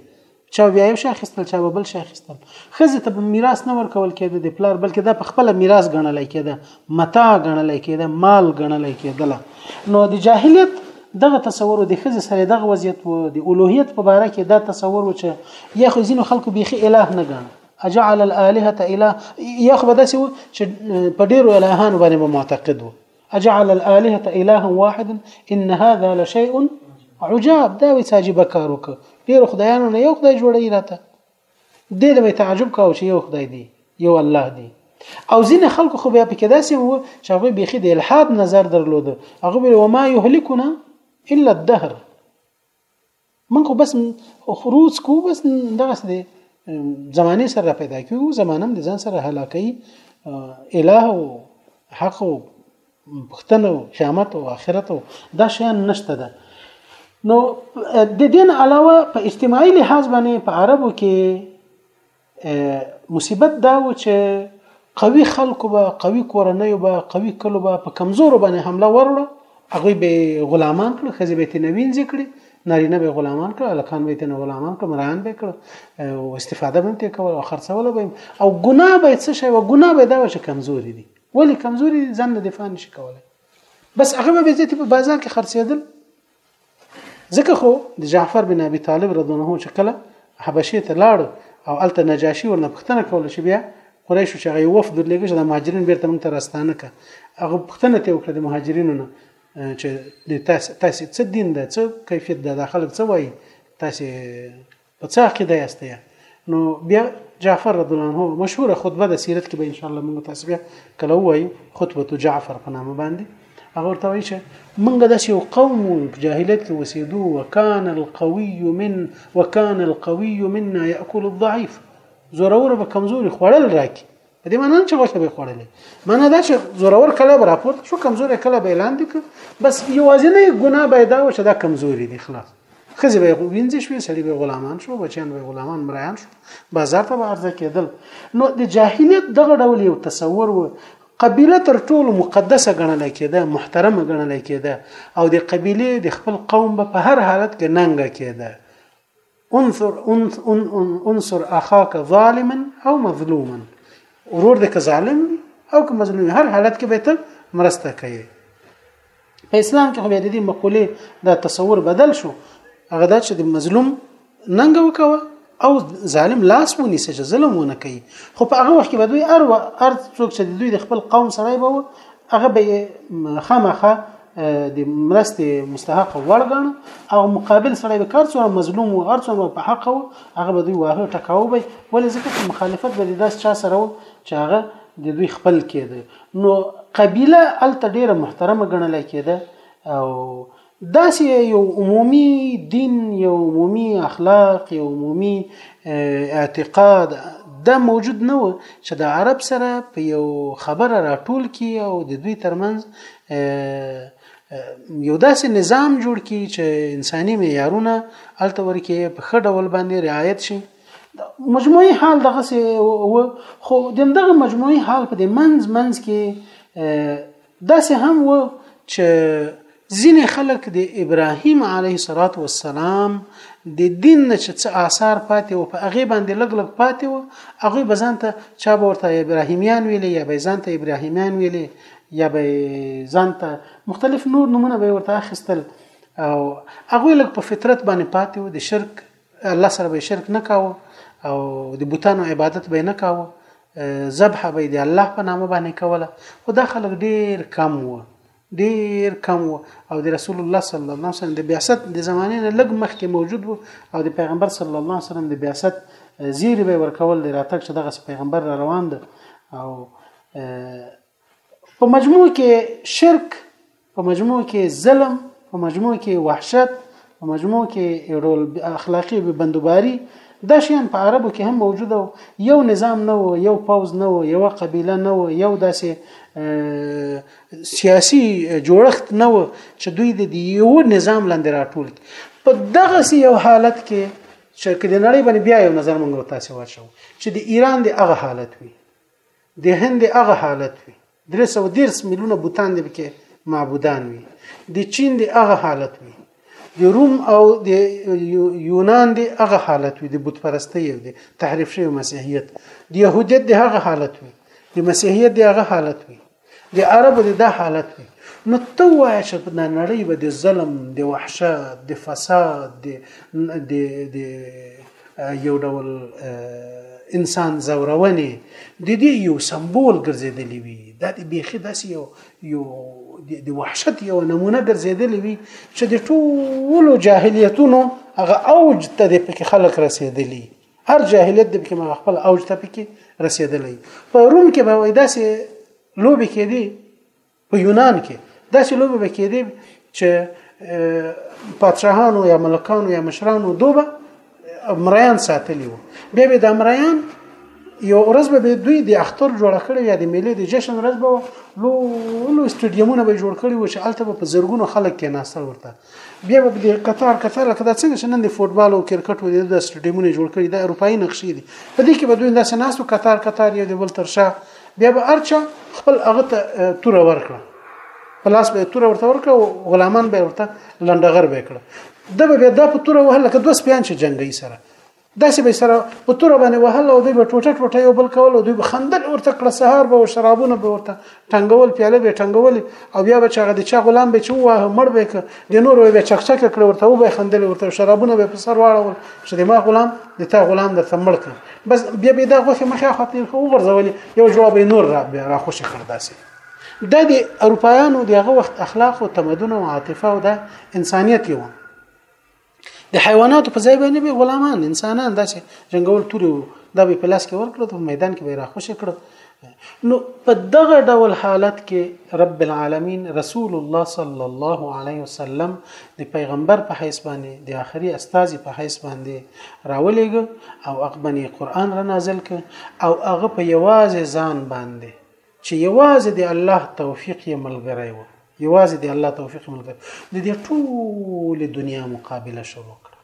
چا بیا یو شی اخیستل چا به بل شی اخیستل ښځې ته به میراث نه ورکول کېده د پلار بلکې دا په خپله میراث ګڼل کېده متاع ګڼل کېده مال ګڼل کېدله نو د جاهلیت دغه تصور د ښځې سره دغه وضعیت و د الوهیت په باره کې دا تصور و چې یا خو ځینو خلکو بیخي اله نه ګڼه اجعل الالهه اله یا خو به داسې و چې په ډیرو الهانو باندې به معتقد و اجعل الالهه اله واحد ان هذا لشيء عجاب دا وی ساجيبه کار وک ډیر خدایانو نه یو خدای جوړی راته د دې به تعجب کاوه چې یو خدای دی یو الله دی او ځینې خلکو خو بیا پکې داسې وو چې هغه بيخي د الحاد نظر درلود هغه ویل وما يهلكنا الا الدهر موږ خو بس خورو څکو بس دغسې دی زمانې سره را پیدا کیږو زمانه هم د ځان سره هلاکوي اله او حق او پښتنه او قیامت او آخرت او دا شیان نشته ده نو د دین علاوه په اجتماعي لحاظ باندې په عربو کې مصیبت دا و چې قوي خلکو به قوي کورنۍ به قوي کلو به په کمزورو باندې حمله وروړه هغه به غلامان کړ خزي به تنوین ذکر نارینه به غلامان کړ الکان به تن غلامان کړ مران به کړ او استفاده به تې کول او خرڅول به او ګناه به څه شي او ګناه به دا چې کمزوري دي ولی کمزوري ځان نه دفاع نشي کولای بس هغه به عزت په بازار کې خرڅېدل ځکه خو د جعفر بن ابي طالب رضی الله عنه چې کله حبشه ته لاړ او الته نجاشي ورنه پښتنه کوله چې بیا قریش چې هغه وفد درلګه چې د مهاجرین بیرته موږ ته راستانه ک هغه پښتنه ته وکړه د مهاجرینو نه چې تاسو تاسو څه دین ده څه کیفیت ده د خلک څه وایي تاسو په څه عقیده یاست یا نو بیا جعفر رضی الله عنه مشهوره خطبه د سیرت کې به ان شاء الله موږ تاسو بیا کله وایو خطبه تو جعفر په نامه باندې هغه ورته وایي چې موږ داسې یو قوم جاهلیت کې وسیدو وکان القوي من وکان القوي منا ياكل الضعيف زورور به کمزوري خوړل راکي په دې معنی چې غوښه به خوړلې معنی دا چې زورور کله به راپورته شو کمزورې کله به اعلان دي بس یوازینې ګناه به دا و چې دا کمزوري دي خلاص خزه به وینځ شو سړي به غلامان شو بچیان به غلامان مرایان شو بازار ته به عرضه کېدل نو د جاهلیت دغه ډول یو تصور و قبيله تر ټولو مقدسه ګڼل کېده محترمه ګڼل کېده او د قبيله د خپل قوم په هر حالت کې ننګ کېده انصر انصر اخاک ظالما او مظلوما ورور دې که ظالم وي او که مظلوم هر حالت کې به ته مرسته کوي په اسلام کې خو د دې مقولې دا تصور بدل شو هغه دا چې د مظلوم ننګ وکوه او ظالم لاس ونیسه چې ظلم ونه کوي خو په هغه وخت کې به دوی ار ار څوک چې دوی د خپل قوم سره به هغه به خامخه د مرستې مستحق وړ غنو او مقابل سره به کار څو مظلوم او هر څو په حق وو هغه به دوی واه ټکاو به ولې ځکه چې مخالفت به داس چا سره وو چې هغه د دوی خپل کېده نو قبيله الته ډیره محترمه ګڼل کېده او داسې یو عمومي دین یو عمومي اخلاق یو عمومي اعتقاد دا موجود نه و چې د عرب سره په یو خبره راټول کی او د دوی ترمنځ یو داسې نظام جوړ کی چې انساني معیارونه الته ورکه په خړ ډول باندې رعایت شي مجموعي حال دغه سه و خو دغه مجموعي حال په منځ منځ کې داسې هم و چې ځینې خلک د ابراهیم علیه صلات و السلام د دین نه چې څه آثار پاتې او په هغه باندې لګ لګ پاتې و هغه بزانته چا ورته ابراهیمیان ویلې یا بزانته ابراهیمیان ویلې یا به ځانته مختلف نور نمونه به ورته اخیستل او هغه لګ په فطرت باندې پاتې و د شرک الله سره به شرک نه کاوه او د بوتانو عبادت به نه کاوه ذبح به د الله په نامه باندې کوله خو دا خلک ډیر کم وو ډیر کم وو او د رسول الله صلی الله علیه وسلم د بعثت د زمانه نه لږ مخکې موجود وو او د پیغمبر صلی الله علیه وسلم د بعثت زیر به ورکول د راتګ چې دغه پیغمبر را روان ده او په مجموع کې شرک په مجموع کې ظلم په مجموع کې وحشت په مجموع کې ایډول اخلاقی به بندوباری دا شیان په عربو کې هم موجود وو یو نظام نه وو یو پوز نه وو یو قبیله نه وو یو داسې سیاسي جوړښت نه وو چې دوی د یو نظام لاندې راټول په دغه یو حالت کې چې د نړۍ باندې بیا یو نظر مونږ تاسو ورشو چې د ایران د هغه حالت وي د هند د هغه حالت وي 313 میلیونه بوتان د بکې معبودان وي د چین د هغه حالت وي د روم او د یونان د هغه حالت وي د بت پرستی او د تحریف شوی مسیحیت د يهودیت د هغه حالت وي د مسیحیت د هغه حالت وي د عربو د دا حالت دی نو ته وایې چې په نړۍ به د ظلم د وحشت د فساد د د د یو ډول انسان زورونې د دې یو سمبول ګرځېدلی وي دا د بیخي داسې یو یو د وحشت یو نمونه ګرځېدلی وي چې د ټولو جاهلیتونو هغه اوج ته د پکې خلک رسېدلی هر جاهلیت د کومه خپل اوج ته پکې رسیدلی په روم کې به وای داسې لوبي کې دي په یونان کې داسې لوبي به کې دي چې پاتشاهانو یا ملکانو یا مشرانو دوبه مریان ساتلی وو بیا به د مریان یو ورځ به دوی د اختر جوړ کړی یا د میلې د جشن ورځ به لو لو استادیومونه به جوړ کړی و چې الته په زرګونو خلک کې ناستل ورته بیا به د قطر قطر لکه دا څنګه چې نن د فوټبال او کرکټ او د سټډیمونه جوړ کړي د اروپאי نقشې دي په دې کې به دوی داسې ناس او قطر قطر یو د بل تر شا بیا به ارچا خپل هغه ته تور ورکړه پلاس به تور ورته ورکړه غلامان به ورته لندغر به کړه د به بیا د په تور وهل لکه دوه سپیان چې جنگي سره داسې به سره په تور باندې وهل او دوی به ټوټه ټوټه یو بل کول او دوی به خندل ورته کړه سهار به شرابونه به ورته ټنګول پیاله به ټنګول او بیا به چاغه د چا غلام به چو واه مړ به ک د نور به چکچک کړ ورته او به خندل ورته شرابونه به په سر واړول چې د ما غلام د تا غلام د ثمړ کړ بس بیا به دا غوخه مخه خپل خو ورځول یو جوړ به نور را به را خوشی کړ داسې د دې اروپایانو دغه وخت اخلاق او تمدن او عاطفه او د انسانيت یو د حیواناتو په ځای باندې به غلامان انسانان داسې جنگول توري وو دا به پلاس کې ورکړو ته میدان کې به را خوشی کړو نو په دغه ډول حالت کې رب العالمین رسول الله صلی الله علیه وسلم د پیغمبر په حیث باندې د آخري استاذ په حیث باندې راولېګ او اقبني قران را نازل ک او هغه په یوازې ځان باندې چې یوازې د الله توفیق یې ملګری و یوازې د الله توفیق یې ملګری د دې ټول دنیا مقابله شروع کړه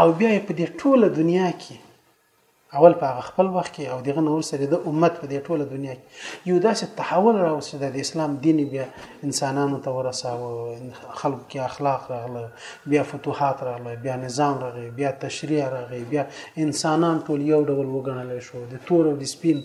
او بیا په دې ټول دنیا کې اول په خپل وخت کې او دغه نور سره د امت په دې ټوله دنیا کې یو داسې تحول راوست د اسلام دین بیا انسانانو ته ورساوه خلکو کې اخلاق راغله بیا فتوحات راغله بیا نظام راغی بیا تشریع راغی بیا انسانان ټول یو ډول وګڼل شو د تور او د سپین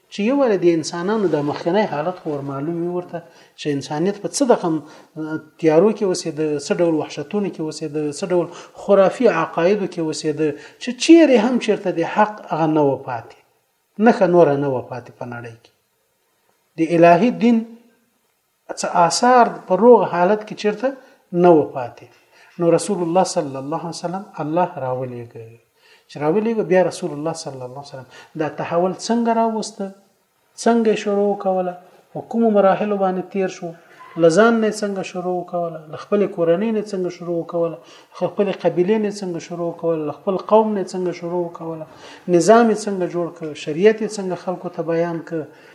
چې یو واره د انسانانو د مخکنی حالت خو ورمعلوم وي ورته چې انسانیت په څه دغم تیارو کې وسېده څه ډول وحشتونو کې وسېده څه ډول خرافي عقایدو کې وسېده چې چیرې هم چیرته د حق هغه نه و پاتې نخه نور نه و پاتې په نړۍ کې د الهي دین څه آثار په روغ حالت کې چیرته نه و پاتې نو رسول الله صلی الله علیه وسلم الله راولېږه چې راولېږه بیا رسول الله صلی الله علیه وسلم دا تحول څنګه راوسته څنګه شروع کوله او کوم مراحل باندې تیر شو لزان نه څنګه شروع کوله ل خپل کورنۍ نه څنګه شروع کوله خپل قبيله نه څنګه شروع کوله خپل قوم نه څنګه شروع کوله نظام څنګه جوړ ک شریعت څنګه خلکو ته بیان ک